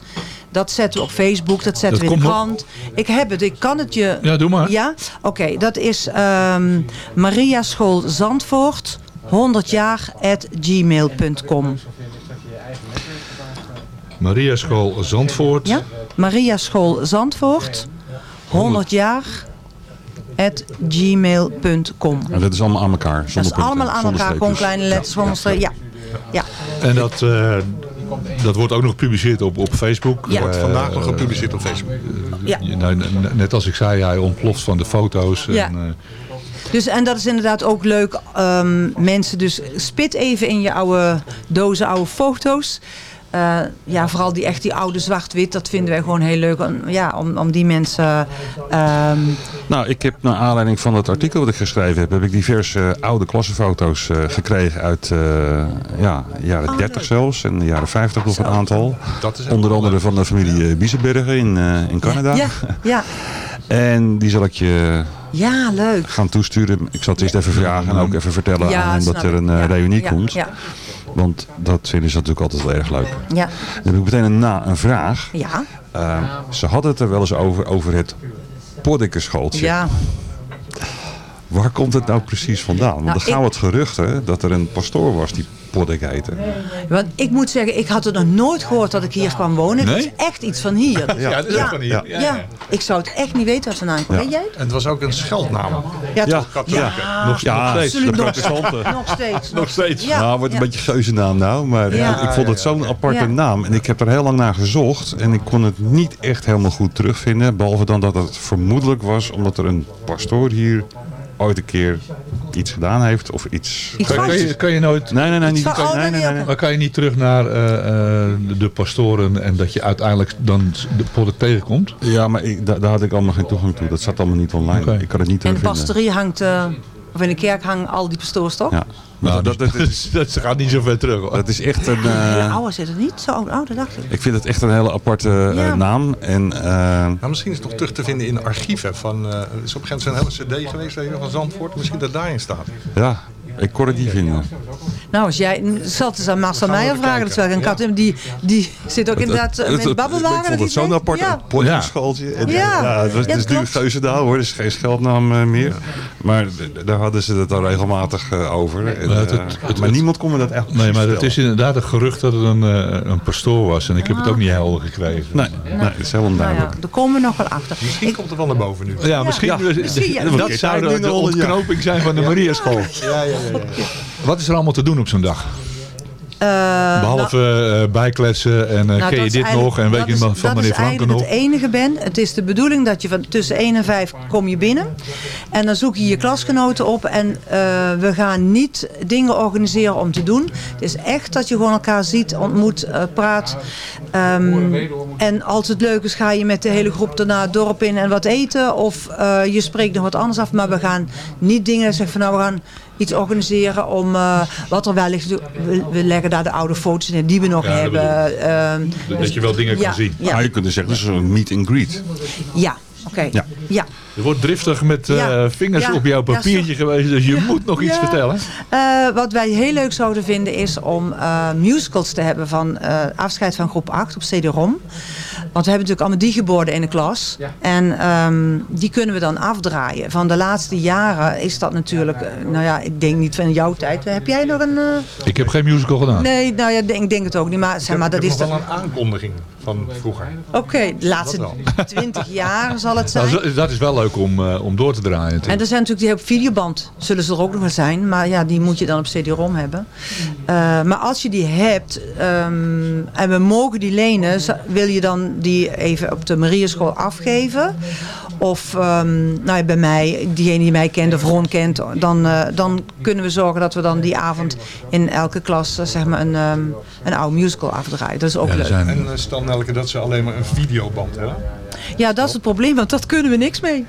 Dat zetten we op Facebook, dat zetten Dat we in de krant. Ik heb het, ik kan het je... Ja, doe maar. Ja? Oké, dat is ehm Maria School Zandvoort, 100 jaar, at gmail.com. Maria School Zandvoort. Ja? Maria School Zandvoort, 100 jaar, gmail.com. En dat is allemaal aan elkaar. Dat Zonder is allemaal punten, aan zonder elkaar, gewoon kleine letters, zonder streep. Ja. ja. En dat, eh, dat wordt ook nog gepubliceerd op, op Facebook. Ja. wordt Eh, vandaag nog gepubliceerd op Facebook. Ja. nou, net als ik zei, hij ontploft van de foto's. Ja. En, eh, Dus, en dat is inderdaad ook leuk. ehm, mensen, dus spit even in je oude dozen, oude foto's. Eh, ja, vooral die echt die oude zwart-wit, dat vinden wij gewoon heel leuk. Om, ja, om, om die mensen... ehm, Nou, ik heb naar aanleiding van het artikel wat ik geschreven heb, heb ik diverse oude klassenfoto's eh, gekregen uit eh, ja, de jaren 30 zelfs en de jaren 50 nog een aantal. Dat is Onder andere van de familie Biesenbergen in, eh, in Canada. ja, ja, En die zal ik je ja, leuk. gaan toesturen. Ik zal het eerst even vragen en ook even vertellen Ja, aan hen dat er een Ja, reunie ja, komt. Want dat vinden ze natuurlijk altijd wel erg leuk. ja, Dan heb ik meteen een, na, een vraag. ja, Eh, ze hadden het er wel eens over, over het Poddekeschooltje. ja. Waar komt het nou precies vandaan? Want Nou, er gaan ik- wat geruchten dat er een pastoor was die Poddek heette. Want ik moet zeggen, ik had het nog nooit gehoord dat ik hier kwam wonen. Het Nee? is echt iets van hier. Ja, dat is van hier. Ja, ja. ik zou het echt niet weten waar het vandaan komt. Weet jij het? En het was ook een scheldnaam. Ja, Ja, nog, Ja, nog steeds. de nog, protestanten. nog steeds. Nog steeds. Ja, nou, wordt een ja. beetje geuzennaam nou, maar Ja. ik, ik vond het zo'n aparte Ja. naam. En ik heb er heel lang naar gezocht en ik kon het niet echt helemaal goed terugvinden. Behalve dan dat het vermoedelijk was omdat er een pastoor hier ooit een keer iets gedaan heeft of iets... Iets Kan, kan, je, kan je nooit... Nee, nee, nee. Niet, oh, nee, nee, nee, nee, nee. Maar kan je niet terug naar eh, eh, de- pastoren en dat je uiteindelijk dan de potten tegenkomt? Ja, maar ik, daar, daar had ik allemaal geen toegang toe. Dat zat allemaal niet online. Ik kan het niet En de terugvinden. pastorie hangt, eh, of in de kerk hangen al die pastoors toch? Ja. Nou, dat, dat, dat, is, dat gaat niet zo ver terug. Hoor. dat is echt een... De eh, oude zit het niet zo oud, oude dacht ik. ik vind het echt een hele aparte eh, Ja. naam. En eh, Nou, misschien is het toch terug te vinden in archieven. Van, is op een gegeven moment zo'n hele cd geweest weet je, van Zandvoort. Misschien dat daarin staat. ja, ik kon het niet vinden. Nou, als jij, zal het eens aan Marcel Meijer vragen. Dat is wel een kat, die, die zit ook inderdaad eh, met babbelwagen. Ik vond dat het zo'n apart denkt, ja. Ja. ja. het was, Ja, het is nu. Geuzendaal hoor, dus geen scheldnaam eh, meer. Maar daar hadden ze het al regelmatig eh, over. En, Maar het- eh, het- het- maar niemand kon me dat echt Nee, maar het is inderdaad een gerucht dat het een, eh, een pastoor was. En ik heb het ook niet helder gekregen. Nee, nee, dat is heel Nou onduidelijk. ja, daar komen we nog wel achter. Misschien komt er wel naar boven nu. Ja, misschien, Ja, misschien, ja. dat zou de, de ontknoping zijn van de Mariaschool. Ja. ja. Wat is er allemaal te doen op zo'n dag? Eh, Behalve eh, bijkletsen en eh, Nou, ken je dit nog en weet je van meneer Dat is Franken eigenlijk nog? het enige ben. Het is de bedoeling dat je van tussen 1 en 5 kom je binnen. En dan zoek je je klasgenoten op. En eh, we gaan niet dingen organiseren om te doen. Het is echt dat je gewoon elkaar ziet, ontmoet, eh, praat. Ehm, en als het leuk is ga je met de hele groep daarna het dorp in en wat eten. Of eh, je spreekt nog wat anders af. Maar we gaan niet dingen zeggen van nou we gaan iets organiseren om eh, wat er wel ligt. We, we leggen daar de oude foto's in die we nog Ja, dat hebben. Ehm, Dat je wel dingen ja, kan zien. Ja, Maar je kunt dus zeggen, het is een meet and greet. ja. oké. Ja. Ja. Je wordt driftig met eh, Ja. vingers Ja. op jouw Ja, papiertje geweest, dus je moet nog iets Ja. vertellen. Eh, wat wij heel leuk zouden vinden is om eh, musicals te hebben van eh, afscheid van groep 8 op CD-ROM. Want we hebben natuurlijk allemaal diegeboorden in de klas. En ehm, die kunnen we dan afdraaien. Van de laatste jaren is dat natuurlijk, nou ja, ik denk niet van jouw tijd. Heb jij nog een... eh, Ik heb geen musical gedaan. Nee, nou ja, ik denk, ik denk het ook niet. Maar, zeg maar dat ik is heb nog toch... wel een aankondiging van vroeger. Oké, de laatste 20 jaar zal het zijn. Nou, zo- dat is wel leuk om, eh, om door te draaien. En natuurlijk. er zijn natuurlijk die op videoband, zullen ze er ook nog wel zijn. Maar ja, die moet je dan op CD-ROM hebben. Eh, maar als je die hebt ehm, en we mogen die lenen, wil je dan die even op de Marieschool afgeven? Of ehm, nou ja, bij mij, diegene die mij kent of Ron kent, dan, eh, dan kunnen we zorgen dat we dan die avond in elke klas zeg maar een, ehm, een oude musical afdraaien. Dat is ook Ja, leuk. zijn- En dat ze alleen maar een videoband hebben. Ja, dat is het probleem, want dat kunnen we niks mee.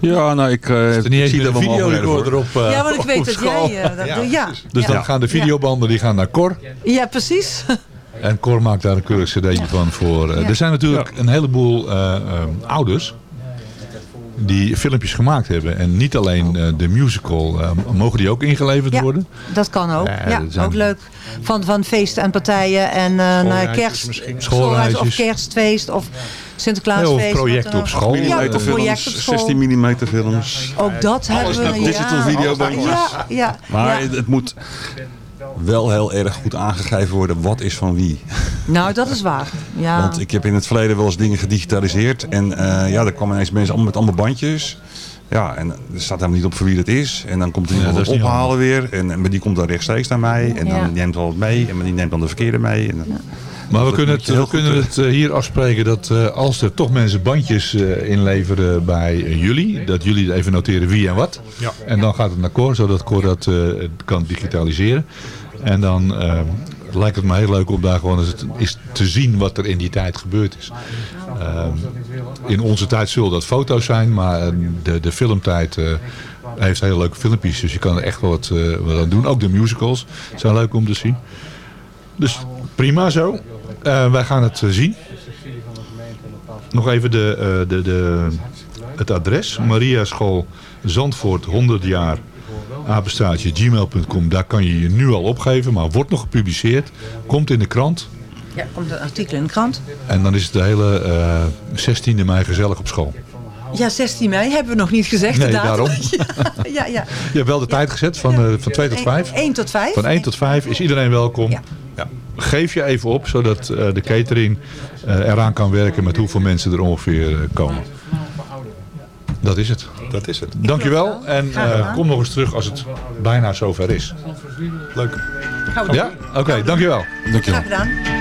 Ja, nou, ik niet eens zie dat mogelijkheden videorecorder op, eh, ja, want ik op weet dat school. jij... eh, dat, Ja, ja, precies. Dus ja. dan gaan de videobanden die gaan naar Cor. Ja, precies. En Cor maakt daar een keurig cd'tje van voor. eh, Ja. Er zijn natuurlijk een heleboel ouders die filmpjes gemaakt hebben. En niet alleen eh, de musical. eh, mogen die ook ingeleverd Ja. worden? Dat kan ook. Ja, Ja, dat zijn- ook leuk. Van, van feesten en partijen en eh naar Schoolreisjes kerst, schoolreis of kerstfeest of Sinterklaasfeest. Ja, of projecten op school. Ja, of project op 16 school. 16 mm films. Ook dat hebben we. digital ja. videobandjes. Ja, ja, Maar het moet wel heel erg goed aangegeven worden wat is van wie. Nou, dat is waar. Ja. Want ik heb in het verleden wel eens dingen gedigitaliseerd. En eh, ja, er kwamen ineens mensen allemaal met allemaal bandjes. Ja, en er staat helemaal niet op voor wie dat is. En dan komt er iemand dat ophalen weer. En, en maar die komt dan rechtstreeks naar mij. En dan Ja. neemt wel wat mee. En maar die neemt dan de verkeerde mee. En, dan- Maar we kunnen het, we kunnen het eh, hier afspreken dat eh, als er toch mensen bandjes eh, inleveren bij jullie, dat jullie even noteren wie en wat. Ja. En dan gaat het naar Cor, zodat Cor dat eh, kan digitaliseren. En dan eh, lijkt het me heel leuk om daar gewoon eens te zien wat er in die tijd gebeurd is. Eh, in onze tijd zullen dat foto's zijn, maar eh, de, de filmtijd heeft hele leuke filmpjes. Dus je kan er echt wel wat, wat aan doen. Ook de musicals zijn leuk om te zien. Dus prima zo. Wij gaan het zien. Nog even de, de, de, het adres. Maria School Zandvoort 100 jaar apenstaartje gmail.com. Daar kan je je nu al opgeven, maar wordt nog gepubliceerd. Komt in de krant. ja, komt een artikel in de krant. En dan is het de hele eh 16e mei gezellig op school. Ja, 16 mei hebben we nog niet gezegd. Nee, daarom. ja, ja. Je hebt wel de tijd gezet van, eh, van 2 tot 5. 1 tot 5. Van 1 tot 5 is iedereen welkom. Ja. Ja. Geef je even op, zodat eh, de catering eh, eraan kan werken met hoeveel mensen er ongeveer eh, komen. Dat is het. Dat is het. Dankjewel en eh, kom nog eens terug als het bijna zover is. Leuk. Gaan we Ja? Oké, dankjewel. Dankjewel. Graag gedaan.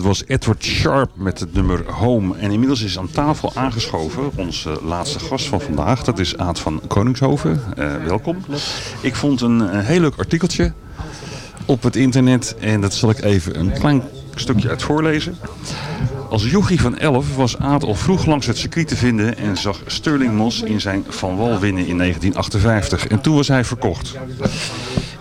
dat was Edward Sharp met het nummer Home. En inmiddels is aan tafel aangeschoven onze laatste gast van vandaag. Dat is Aad van Koningshoven. Eh, welkom. Ik vond een, heel leuk artikeltje op het internet. En dat zal ik even een klein stukje uit voorlezen. Als jochie van 11 was Aad al vroeg langs het circuit te vinden en zag Sterling Moss in zijn Van Wal winnen in 1958. En toen was hij verkocht.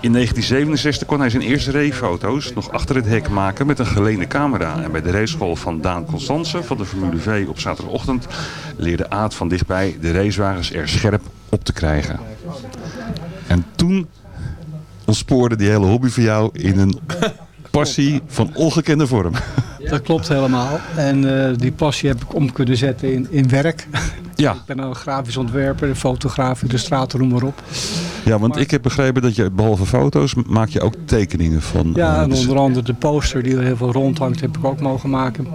In 1967 kon hij zijn eerste racefoto's nog achter het hek maken met een geleende camera. En bij de raceschool van Daan Constance van de Formule V op zaterdagochtend leerde Aad van dichtbij de racewagens er scherp op te krijgen. En toen ontspoorde die hele hobby voor jou in een passie van ongekende vorm. Dat klopt helemaal. En eh, die passie heb ik om kunnen zetten in, in werk. Ja. ik ben een grafisch ontwerper, fotograaf, illustrator, noem maar op. Ja, want ik heb begrepen dat je behalve foto's maak je ook tekeningen van. Ja, eh, en dus- onder andere de poster die er heel veel rondhangt, heb ik ook mogen maken.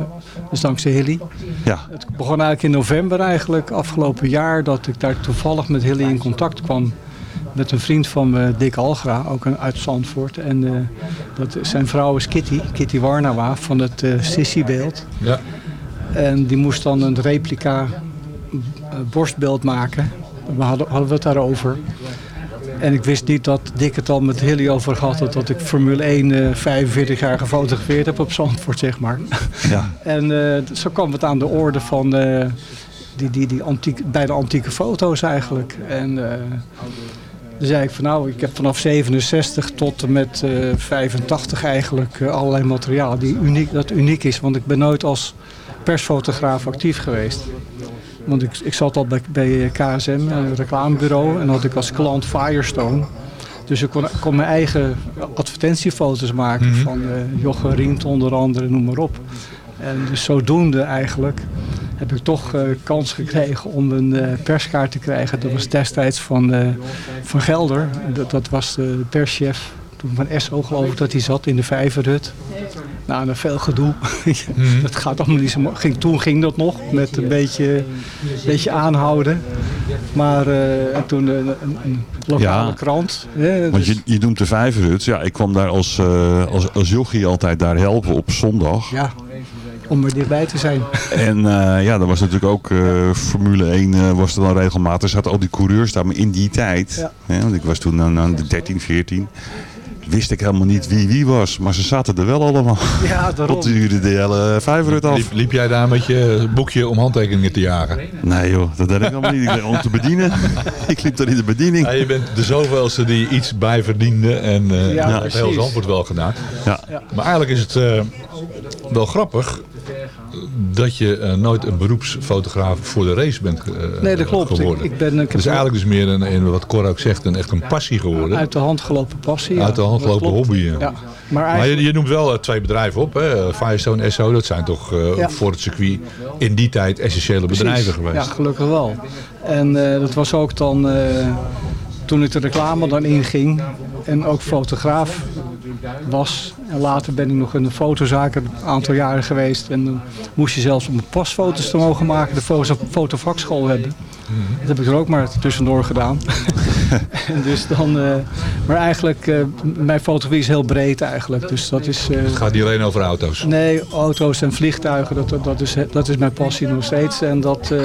Dus dankzij Hilly. Ja. Het begon eigenlijk in november eigenlijk, afgelopen jaar, dat ik daar toevallig met Hilly in contact kwam. Met een vriend van me, Dick Algra, ook een, uit Zandvoort. En eh, dat, zijn vrouw is Kitty, Kitty Warnawa van het eh Sissy-beeld. Ja. En die moest dan een replica eh, borstbeeld maken. We hadden, hadden we het daarover. En ik wist niet dat Dick het al met Hilly over gehad had dat ik Formule 1 eh 45 jaar gefotografeerd heb op Zandvoort, zeg maar. Ja. En zo kwam het aan de orde van die, die, die antiek, bij de antieke foto's eigenlijk. En toen zei ik van nou, ik heb vanaf 67 tot en met eh 85 eigenlijk eh, allerlei materiaal die uniek, dat uniek is. Want ik ben nooit als persfotograaf actief geweest. Want ik, ik zat al bij, bij KSM, een reclamebureau, en had ik als klant Firestone. Dus ik kon, kon mijn eigen advertentiefoto's maken Mhm. van eh Jochem Rient onder andere, noem maar op. En dus zodoende eigenlijk heb ik toch eh, kans gekregen om een eh, perskaart te krijgen. Dat was destijds van, eh, van Gelder. Dat, dat was de perschef toen van SO geloof ik dat hij zat in de vijverhut. Nou, en veel gedoe. Dat gaat allemaal niet zo ging Toen ging dat nog met een beetje, beetje aanhouden. Maar en toen een, lokale Ja. krant. hè, Want dus- je, je noemt de Vijverhut. Ja, ik kwam daar als, als, als jochie altijd daar helpen op zondag. ja, om er dichtbij te zijn. En eh, ja, dat was natuurlijk ook eh, Formule 1 eh, was er dan regelmatig. Er zaten al die coureurs daar, maar in die tijd, Ja. hè, want ik was toen aan, aan de 13, 14, wist ik helemaal niet wie wie was. Maar ze zaten er wel allemaal. Ja, daarom. Tot duurde de hele Vijverhut af. Liep, liep jij daar met je boekje om handtekeningen te jagen? Nee joh, dat deed ik allemaal niet. Ik om te bedienen. ik liep daar in de bediening. Ja, je bent de zoveelste die iets bijverdiende en eh Ja, dat heeft heel. Zandvoort wel gedaan. Ja. Maar eigenlijk is het eh, wel grappig dat je eh, nooit een beroepsfotograaf voor de race bent eh, Nee, dat klopt. geworden. Ik- ik ben- ik heb dus wel- eigenlijk is meer een, een, wat Cor ook zegt, een echt een passie geworden. Uit de hand gelopen passie. Uit de hand gelopen hobby. Ja. Ja. Maar je, je noemt wel eh, twee bedrijven op. Hè? Firestone, SO, dat zijn toch eh, Ja. voor het circuit in die tijd essentiële bedrijven Precies. geweest. Ja, gelukkig wel. En eh, dat was ook dan eh, toen ik de reclame dan inging en ook fotograaf was. En later ben ik nog in de fotozaak een aantal jaren geweest. En dan moest je zelfs om pasfoto's te mogen maken, de foto, fotovakschool hebben. Dat heb ik er ook maar tussendoor gedaan. en dus dan, eh, maar eigenlijk, eh, mijn fotografie is heel breed eigenlijk. Dus dat is... eh, Het gaat niet alleen over auto's. Nee, auto's en vliegtuigen, dat, dat, dat, is, dat is mijn passie nog steeds. En dat, eh,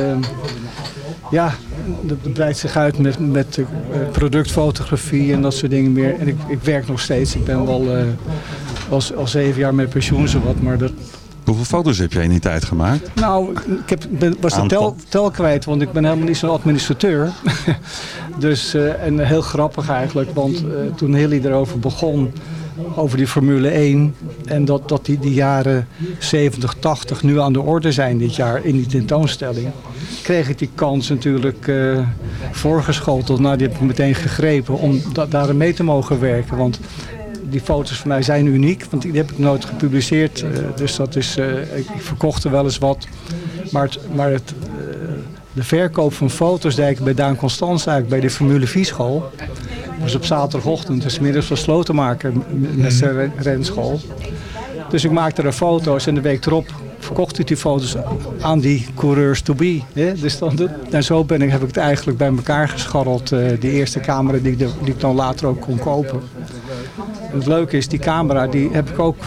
ja, dat breidt zich uit met, met eh, productfotografie en dat soort dingen meer. En ik, ik werk nog steeds. Ik ben wel eh, al, al zeven jaar met pensioen zowat, maar dat... Hoeveel foto's heb jij in die tijd gemaakt? Nou, ik heb, ben, was de tel, tel kwijt, want ik ben helemaal niet zo'n administrateur. dus, eh, en heel grappig eigenlijk, want toen Hilly erover begon, over die Formule 1... en dat, dat die, die jaren 70, 80 nu aan de orde zijn dit jaar in die tentoonstelling... kreeg ik die kans natuurlijk eh, voorgeschoteld. Nou, die heb ik meteen gegrepen om da daarin mee te mogen werken. Want die foto's van mij zijn uniek, want die heb ik nooit gepubliceerd. eh, dus dat is, eh, ik, verkocht er wel eens wat. Maar, maar het, de verkoop van foto's deed ik bij Daan Constans eigenlijk bij de Formule 4 school. Was op zaterdagochtend, dus middags was slotenmaker m- met zijn ren- renschool. Dus ik maakte er foto's en de week erop verkocht ik die foto's aan die coureurs to be. Hè? Dus dan, en zo ben ik, heb ik het eigenlijk bij elkaar gescharreld, eh, die eerste camera die, ik de- die ik dan later ook kon kopen. En het leuke is, die camera die heb ik ook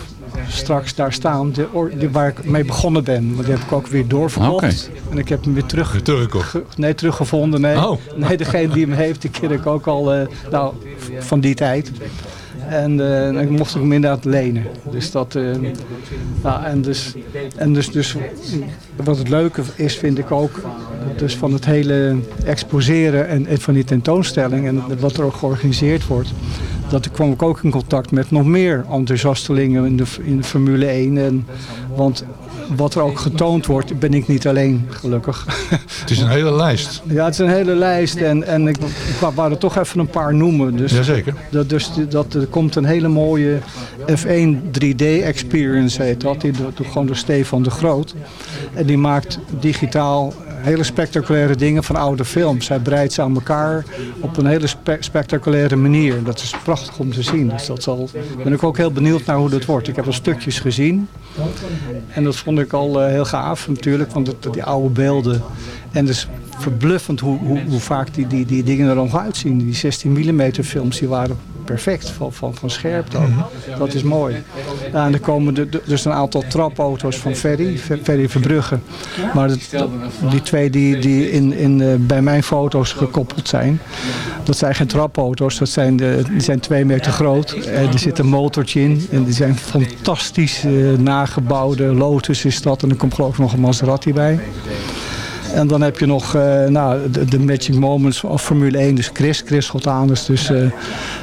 straks daar staan, de, die waar ik mee begonnen ben. Want die heb ik ook weer doorverkocht. En ik heb hem weer terug, teruggekocht? nee, teruggevonden. Nee. Oh. nee, degene die hem heeft, die ken ik ook al eh, nou, van die tijd. En dan mocht ik hem inderdaad lenen. Dus dat, eh, nou, en dus, en dus, dus wat het leuke is, vind ik ook, dus van het hele exposeren en, en van die tentoonstelling en wat er ook georganiseerd wordt, dat kwam ik ook in contact met nog meer enthousiastelingen in de, in de Formule 1. En, want wat er ook getoond wordt, ben ik niet alleen, gelukkig. Het is een hele lijst. Ja, het is een hele lijst en, en ik, ik wou- er toch even een paar noemen. Dus, Jazeker. Dat, dus dat, er komt een hele mooie F1 3D experience, heet dat. Die doet gewoon door Stefan de Groot. En die maakt digitaal hele spectaculaire dingen van oude films. Hij breidt ze aan elkaar op een hele spe- spectaculaire manier. Dat is prachtig om te zien. Dus dat zal, ben ik ook heel benieuwd naar hoe dat wordt. Ik heb al stukjes gezien. En dat vond ik al eh, heel gaaf natuurlijk, want het- die oude beelden. En dus verbluffend hoe, hoe, hoe vaak die, die, die dingen er nog uitzien. Die 16 mm films die waren perfect van, van, van scherpte ook. Dat is mooi. Ja, en er komen dus een aantal trapauto's van Ferry, Fer- Ferry Verbrugge. Maar die twee die, die in, in, eh, bij mijn foto's gekoppeld zijn, dat zijn geen trapauto's. Dat zijn, de, die zijn twee meter groot. En er zit een motortje in. En die zijn fantastisch eh, nagebouwde. Lotus is dat. En er komt geloof ik nog een Maserati bij. En dan heb je nog eh, nou, de, de Magic Moments van Formule 1. Dus Chris, Chris Schotanus. Dus, eh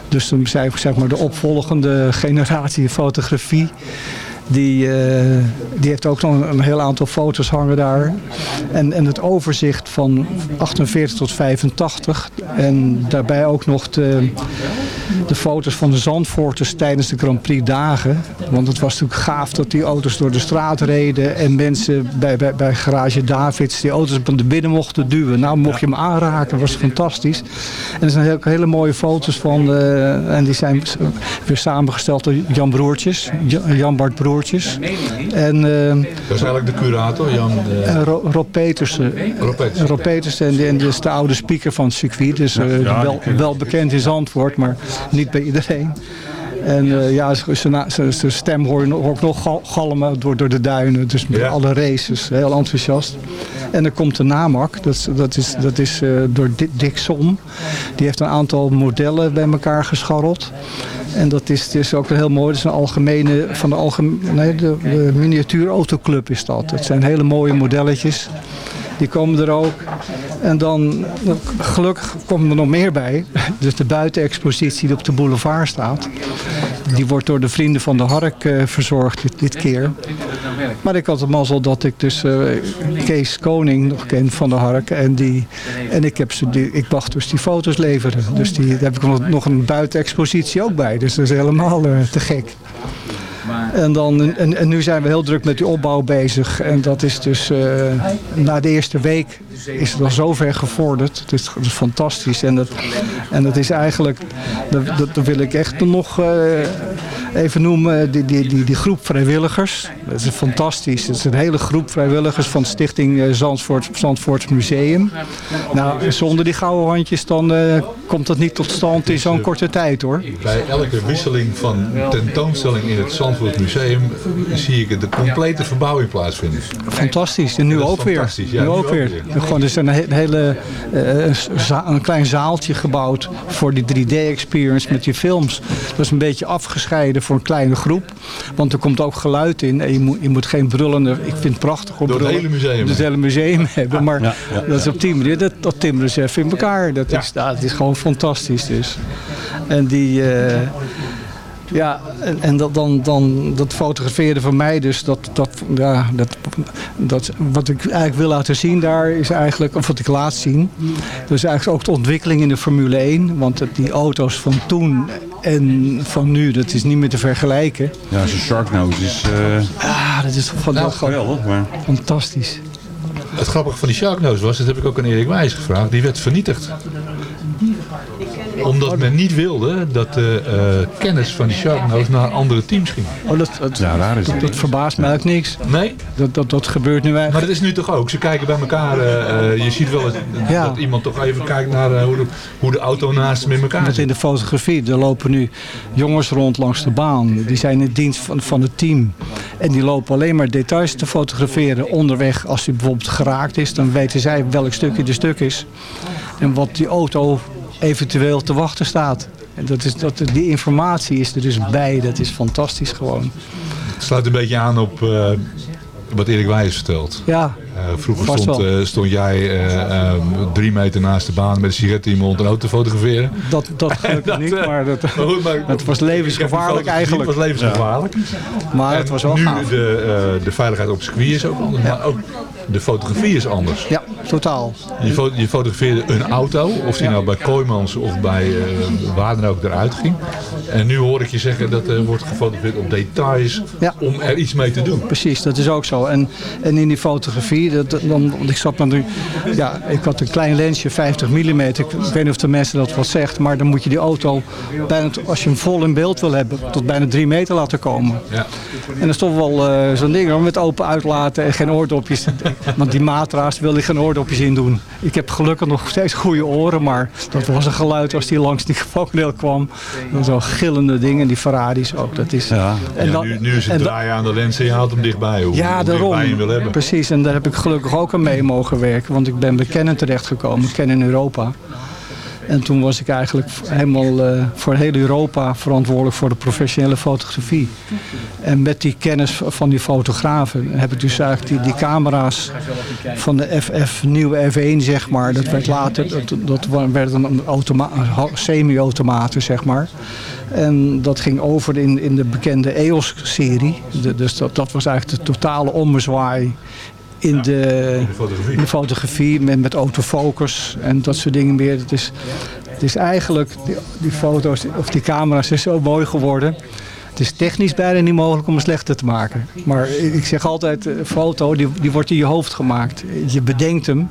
dus dan zeg, zeg maar de opvolgende generatie fotografie. Die, eh, die heeft ook nog een, een heel aantal foto's hangen daar. En, en het overzicht van 48 tot 85. En daarbij ook nog de, de foto's van de Zandvoorters tijdens de Grand Prix dagen. Want het was natuurlijk gaaf dat die auto's door de straat reden. En mensen bij, bij, bij garage Davids die auto's op de binnen mochten duwen. Nou mocht je hem aanraken, was fantastisch. En er zijn ook hele mooie foto's van. eh, en die zijn weer samengesteld door Jan Broertjes. Jan Bart Broertjes. En, eh, Dat is eigenlijk de curator, Jan. eh, en Ro- Rob Petersen. Rob Petersen. Rob Petersen, en die- en die is de oude speaker van het circuit. Dus wel, wel bekend in Zandvoort, maar niet bij iedereen. En eh, ja, zijn stem hoor je ook nog gal- galmen door, door de duinen. Dus met alle races, heel enthousiast. En er komt de NAMAC, dat, is- dat is, dat is eh, door Di- Dick Som. Die heeft een aantal modellen bij elkaar gescharreld. En dat is, is ook heel mooi. Dat is een algemene, van de, algemene, nee, de, de miniatuurautoclub is dat. Het zijn hele mooie modelletjes. Die komen er ook. En dan, gelukkig komen er nog meer bij. Dus de buitenexpositie die op de boulevard staat. Die wordt door de vrienden van de Hark eh, verzorgd dit, keer. Maar ik had de mazzel dat ik dus eh, Kees Koning nog ken van de Hark. En, die, en ik, heb ze, die, ik mag dus die foto's leveren. Dus die, daar heb ik nog, nog een buitenexpositie ook bij. Dus dat is helemaal eh, te gek. En, dan, en, en nu zijn we heel druk met die opbouw bezig. En dat is dus eh, na de eerste week is het al zover gevorderd. Het is, fantastisch. En dat, en dat is eigenlijk, dat wil ik echt nog eh, even noemen, die, die, die, die groep vrijwilligers. Dat is fantastisch. Het is een hele groep vrijwilligers van Stichting eh, Zandvoort, Zandvoorts Museum. Nou, zonder die gouden handjes dan eh, komt dat niet tot stand in zo'n korte tijd hoor. Bij elke wisseling van tentoonstelling in het Zandvoort Museum zie ik de complete verbouwing plaatsvinden. Fantastisch. En nu ook weer. ja, nu ook weer. weer. Gewoon, er is een he- hele, eh, een klein zaaltje gebouwd voor die 3D-experience met die films. Dat is een beetje afgescheiden voor een kleine groep. Want er komt ook geluid in. En je moet, je moet geen brullende... Ik vind het prachtig om Door het brullen- hele museum Het hele museum hebben. Maar Ja, ja, dat is op die manier. Dat, dat timmeren ze even in elkaar. Dat is, ja, het is gewoon fantastisch dus. En die... eh, ja, en, en dat, dan, dan, dat fotograferen van mij dus, dat, dat, ja, dat, dat, wat ik eigenlijk wil laten zien daar is eigenlijk, of wat ik laat zien, dat is eigenlijk ook de ontwikkeling in de Formule 1. Want die auto's van toen en van nu, dat is niet meer te vergelijken. Ja, zo'n Sharknose is... eh, Ah, dat is van Nou, geweldig, maar... fantastisch. Het grappige van die Sharknose was, dat heb ik ook aan Erik Wijs gevraagd, die werd vernietigd. Omdat men niet wilde dat de eh, kennis van die Sharknose naar andere teams ging. Oh, dat, dat, Ja, daar is dat, dat verbaast mij ook niks. Nee? Dat, dat, dat gebeurt nu Maar eigenlijk. dat is nu toch ook? Ze kijken bij elkaar. eh, eh, je ziet wel eens Ja. dat iemand toch even kijkt naar eh, hoe, de, hoe de auto naast hem in elkaar zit. in de fotografie, er lopen nu jongens rond langs de baan. Die zijn in dienst van, van het team. En die lopen alleen maar details te fotograferen onderweg. Als die bijvoorbeeld geraakt is, dan weten zij welk stukje de stuk is. En wat die auto eventueel te wachten staat. En dat is, dat, die informatie is er dus bij. Dat is fantastisch gewoon. Het sluit een beetje aan op eh, wat Erik Wijs vertelt. Ja, vroeger Vast stond, eh, stond jij eh, eh, drie meter naast de baan met een sigaret in je mond een auto te fotograferen. dat, dat gelukkig niet, eh, maar dat, Maar goed, maar- het was levensgevaarlijk eigenlijk. Het was levensgevaarlijk. Maar En het was wel nu gaaf. de, eh, de veiligheid op het circuit is ook anders. Maar ook de fotografie is anders. Ja, totaal. Je, fo- je fotografeerde een auto, of die nou bij Kooimans of bij eh, waar dan ook eruit ging. En nu hoor ik je zeggen dat er wordt gefotografeerd op details om er iets mee te doen. Precies, dat is ook zo. En, en in die fotografie, dat, dat- dan, want ik zat natuurlijk, ja, ik had een klein lensje, 50 mm. Ik weet niet of de mensen dat wat zegt, maar dan moet je die auto, bijna, als je hem vol in beeld wil hebben, tot bijna drie meter laten komen. Ja. En dat is toch wel eh, zo'n ding hoor, met open uitlaten en geen oordopjes. Want die matra's wil ik geen oordopjes in doen. Ik heb gelukkig nog steeds goede oren, maar dat was een geluid als die langs die vangrail kwam. Zo'n gillende ding en die Ferraris ook. Dat is, Ja, en dan- nu, nu is het draaien aan de lens en je haalt hem dichtbij. Hoe, ja, hoe daarom. dichtbij je hem wil hebben. Precies, en daar heb ik gelukkig ook aan mee mogen werken. Want ik ben bij Canon terechtgekomen, Canon Europa. En toen was ik eigenlijk helemaal eh, voor heel Europa verantwoordelijk voor de professionele fotografie. En met die kennis van die fotografen heb ik dus eigenlijk die, die camera's van de FF, nieuwe F1 zeg maar. Dat werd later, dat, dat werd een automa- semi-automaten zeg maar. En dat ging over in, in de bekende EOS-serie. Dus dat, dat was eigenlijk de totale ommezwaai in de, in de fotografie met, met autofocus en dat soort dingen meer. Het is, het is eigenlijk, die, die foto's of die camera's is zo mooi geworden. Het is technisch bijna niet mogelijk om een slechter te maken. Maar ik zeg altijd, een foto die, die wordt in je hoofd gemaakt. Je bedenkt hem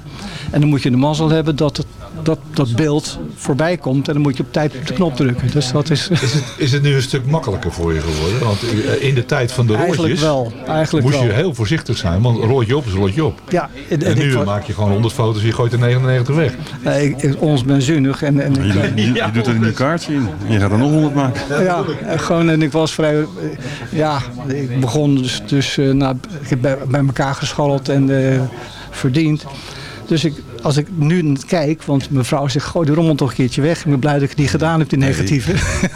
en dan moet je de mazzel hebben dat het, dat, dat beeld voorbij komt. En dan moet je op tijd op de knop drukken. Dus dat is... Is het, is het nu een stuk makkelijker voor je geworden? Want eh, in de tijd van de Eigenlijk roodjes wel, eigenlijk moest je wel. heel voorzichtig zijn. Want roodje op is roodje op. Ja, en, En en nu maak je gewoon 100 foto's en je gooit er 99 weg. Nee, ik, ik- ons ben zuinig. En, en, Je, doet- je, je doet er een kaartje in en je gaat er nog 100 maken. Ja, en gewoon, en ik was vrij, ja, ik begon dus, dus eh, nou, ik heb bij, bij elkaar gescharreld en eh, verdiend. Dus ik, als ik nu kijk, want mijn vrouw zegt, gooi die rommel toch een keertje weg. Ik ben blij dat ik het niet gedaan heb, die negatieve.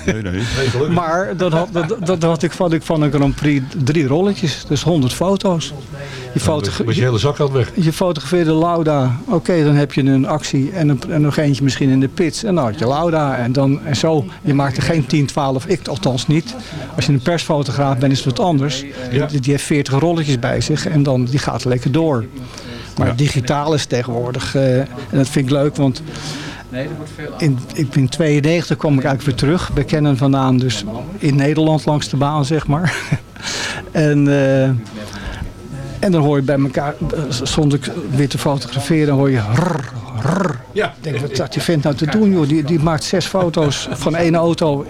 Nee, nee. maar dat had, dat, dat had ik van, ik van een Grand Prix drie rolletjes, dus 100 foto's. Je, fotogra- was je hele zakgeld weg. je fotografeerde Lauda. Oké, dan heb je een actie en, een, en nog eentje misschien in de pits. En dan had je Lauda. En, dan, en zo, je maakte geen 10, 12, ik althans niet. Als je een persfotograaf bent is het wat anders. Ja. Die, die heeft 40 rolletjes bij zich en dan, die gaat lekker door. Maar digitaal is tegenwoordig, eh, en dat vind ik leuk, want in, ik ben 92 kwam ik eigenlijk weer terug bij Canon vandaan. Dus in Nederland langs de baan, zeg maar. en, eh, en dan hoor je bij elkaar, stond ik weer te fotograferen, dan hoor je rrr, rrr. Ja. Ik denk, wat staat die vent nou te doen, joh? Die, die maakt zes foto's van één auto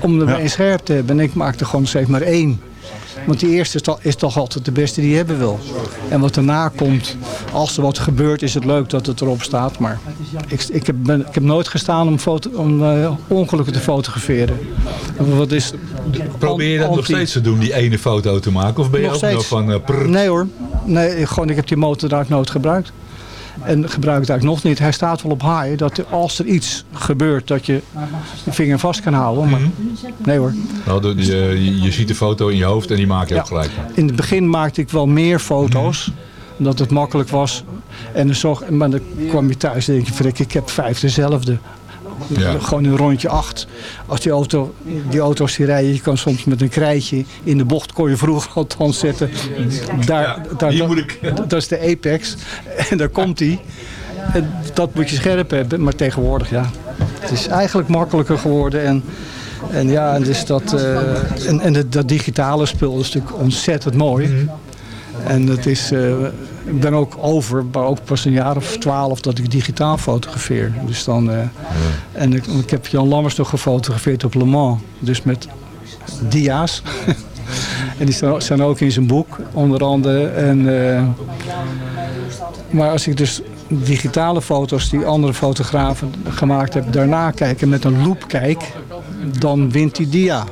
om er een scherp te hebben. En ik maakte gewoon zeg maar één. Want die eerste is toch, is toch altijd de beste die je hebben wil. En wat daarna komt, als er wat gebeurt, is het leuk dat het erop staat. Maar ik, ik, heb, ben, ik heb nooit gestaan om, foto, om eh, ongelukken te fotograferen. En Wat is, Probeer je dat nog steeds te doen, die ene foto te maken? Of ben je Nog ook nog steeds. van... eh, Nee hoor, nee, gewoon, ik heb die motordraad nooit gebruikt. En gebruik het eigenlijk nog niet. Hij staat wel op high, dat als er iets gebeurt, dat je je vinger vast kan houden. Maar nee hoor. nou, de- je, je- ziet de foto in je hoofd en die maak je ook gelijk. In het begin maakte ik wel meer foto's. Omdat het makkelijk was. En dan zag, maar dan kwam je thuis en denk je, ik heb vijf dezelfde. Ja. Gewoon een rondje acht. Als die, auto, die auto's die rijden, je kan soms met een krijtje in de bocht, kon je vroeger althans zetten. Daar, daar, hier dat, moet ik. dat is de apex. En daar komt hij. Dat moet je scherp hebben. Maar tegenwoordig, ja. Het is eigenlijk makkelijker geworden. En, en ja, en dus dat, eh, en, en dat digitale spul is natuurlijk ontzettend mooi. En het is, eh, ik ben ook over, maar ook pas een jaar of twaalf dat ik digitaal fotografeer. Dus dan, eh, En ik, ik heb Jan Lammers nog gefotografeerd op Le Mans. Dus met dia's. en die staan, staan ook in zijn boek, onder andere. En, eh, maar als ik dus digitale foto's die andere fotografen gemaakt hebben, daarna kijk en met een loop kijk, dan wint die dia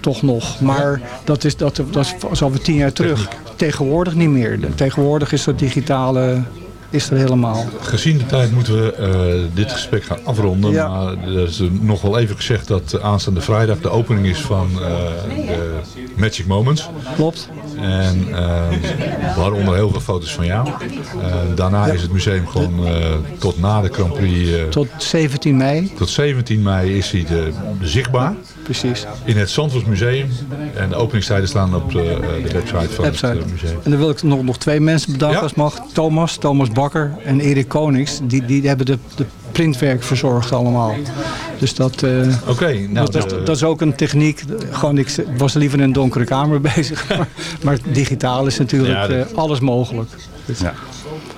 toch nog. Maar dat is, dat, dat is alweer tien jaar terug. Tegenwoordig niet meer. Tegenwoordig is dat digitale is er helemaal. Gezien de tijd moeten we eh, dit gesprek gaan afronden. Ja. Maar er is nog wel even gezegd dat aanstaande vrijdag de opening is van eh, de Magic Moments. Klopt. En eh, waaronder heel veel foto's van jou. Daarna is het museum gewoon tot na de Grand Prix... Tot 17 mei. tot 17 mei is hij de, zichtbaar. Precies. In het Zandvoort Museum. En de openingstijden staan op de, eh, de website van Website. het eh, museum. En dan wil ik nog, nog twee mensen bedanken als mag. Thomas, Thomas Bakker en Erik Konings. Die, die hebben de, de printwerk verzorgd allemaal. Dus dat, eh, Oké, nou, dat, de- dat is ook een techniek. Gewoon, ik was liever in een donkere kamer bezig. Maar, maar digitaal is natuurlijk Ja, dat- eh, alles mogelijk. Dus-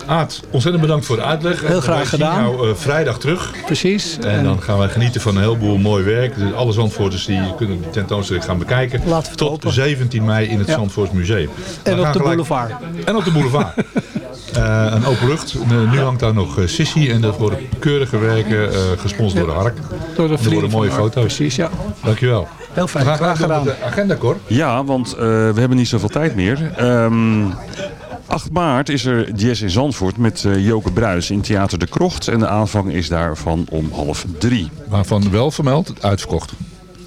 Aad, ontzettend bedankt voor de uitleg. Heel graag gedaan. jou eh, vrijdag terug. Precies. En dan gaan wij genieten van een heleboel mooi werk. Dus alle Zandvoorters die kunnen de tentoonstelling gaan bekijken. Tot 17 mei in het Ja. Zandvoorts Museum. En op de gelijk- boulevard. En op de boulevard. Eh, een open lucht. Eh, nu hangt daar nog uh, Sissy. En dat worden keurige werken eh gesponsord door de Hark. Door de vrienden worden mooie foto's. Precies, ja. Dankjewel. Heel fijn. We gaan Graag gedaan. de agenda, Cor. Ja, want eh, we hebben niet zoveel tijd meer. Ehm 8 maart is er jazz in Zandvoort met eh, Joke Bruis in Theater de Krocht. En de aanvang is daarvan om half drie. Waarvan wel vermeld, uitverkocht.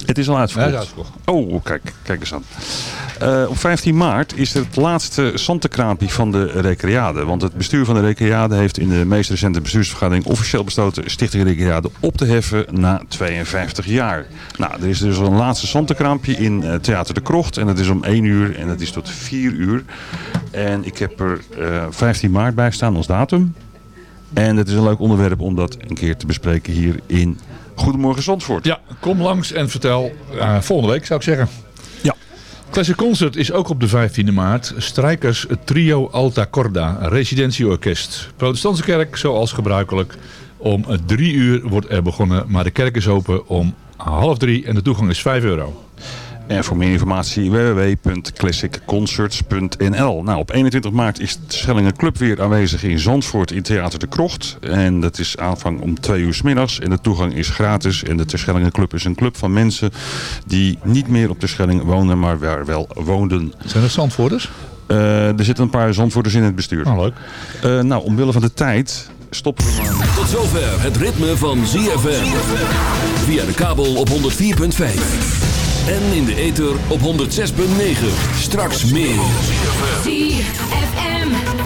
Het is al uitverkocht. Ja, het is uitverkocht. Oh, kijk, kijk eens aan. Eh, op 15 maart is er het laatste zantenkraampje van de Recreade. Want het bestuur van de Recreade heeft in de meest recente bestuursvergadering officieel besloten Stichting Recreade op te heffen na 52 jaar. Nou, er is dus een laatste zantenkraampje in eh, Theater de Krocht. En dat is om 1 uur en dat is tot 4 uur. En ik heb er eh, 15 maart bij staan als datum. En het is een leuk onderwerp om dat een keer te bespreken hier in Goedemorgen Zandvoort. Ja, kom langs en vertel. volgende week zou ik zeggen. Classic Concert is ook op de 15e maart. Strijkers Trio Alta Corda, residentieorkest. Protestantse kerk, zoals gebruikelijk. Om drie uur wordt er begonnen, maar de kerk is open om half drie en de toegang is 5 euro. En voor meer informatie www.classicconcerts.nl Nou, op 21 maart is de Schellingen Club weer aanwezig in Zandvoort in Theater de Krocht. En dat is aanvang om 2 uur s middags. En de toegang is gratis. En de Terschellingen Club is een club van mensen die niet meer op de Schelling wonen, maar waar wel woonden. Zijn dat Zandvoorters? Eh, er zitten een paar Zandvoorters in het bestuur. Oh, leuk. Eh, nou, omwille van de tijd stoppen we maar. Tot zover het ritme van ZFM. Via de kabel op 104.5. En in de ether op 106.9. Straks meer.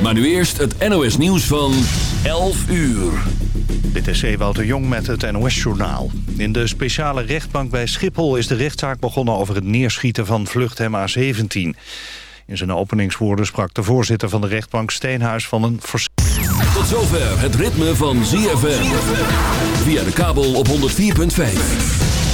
Maar nu eerst het NOS nieuws van 11 uur. Dit is Ewout de Jong met het NOS-journaal. In de speciale rechtbank bij Schiphol is de rechtszaak begonnen over het neerschieten van vlucht MH17. In zijn openingswoorden sprak de voorzitter van de rechtbank Steenhuis van een vers- Tot zover het ritme van ZFM. Via de kabel op 104.5.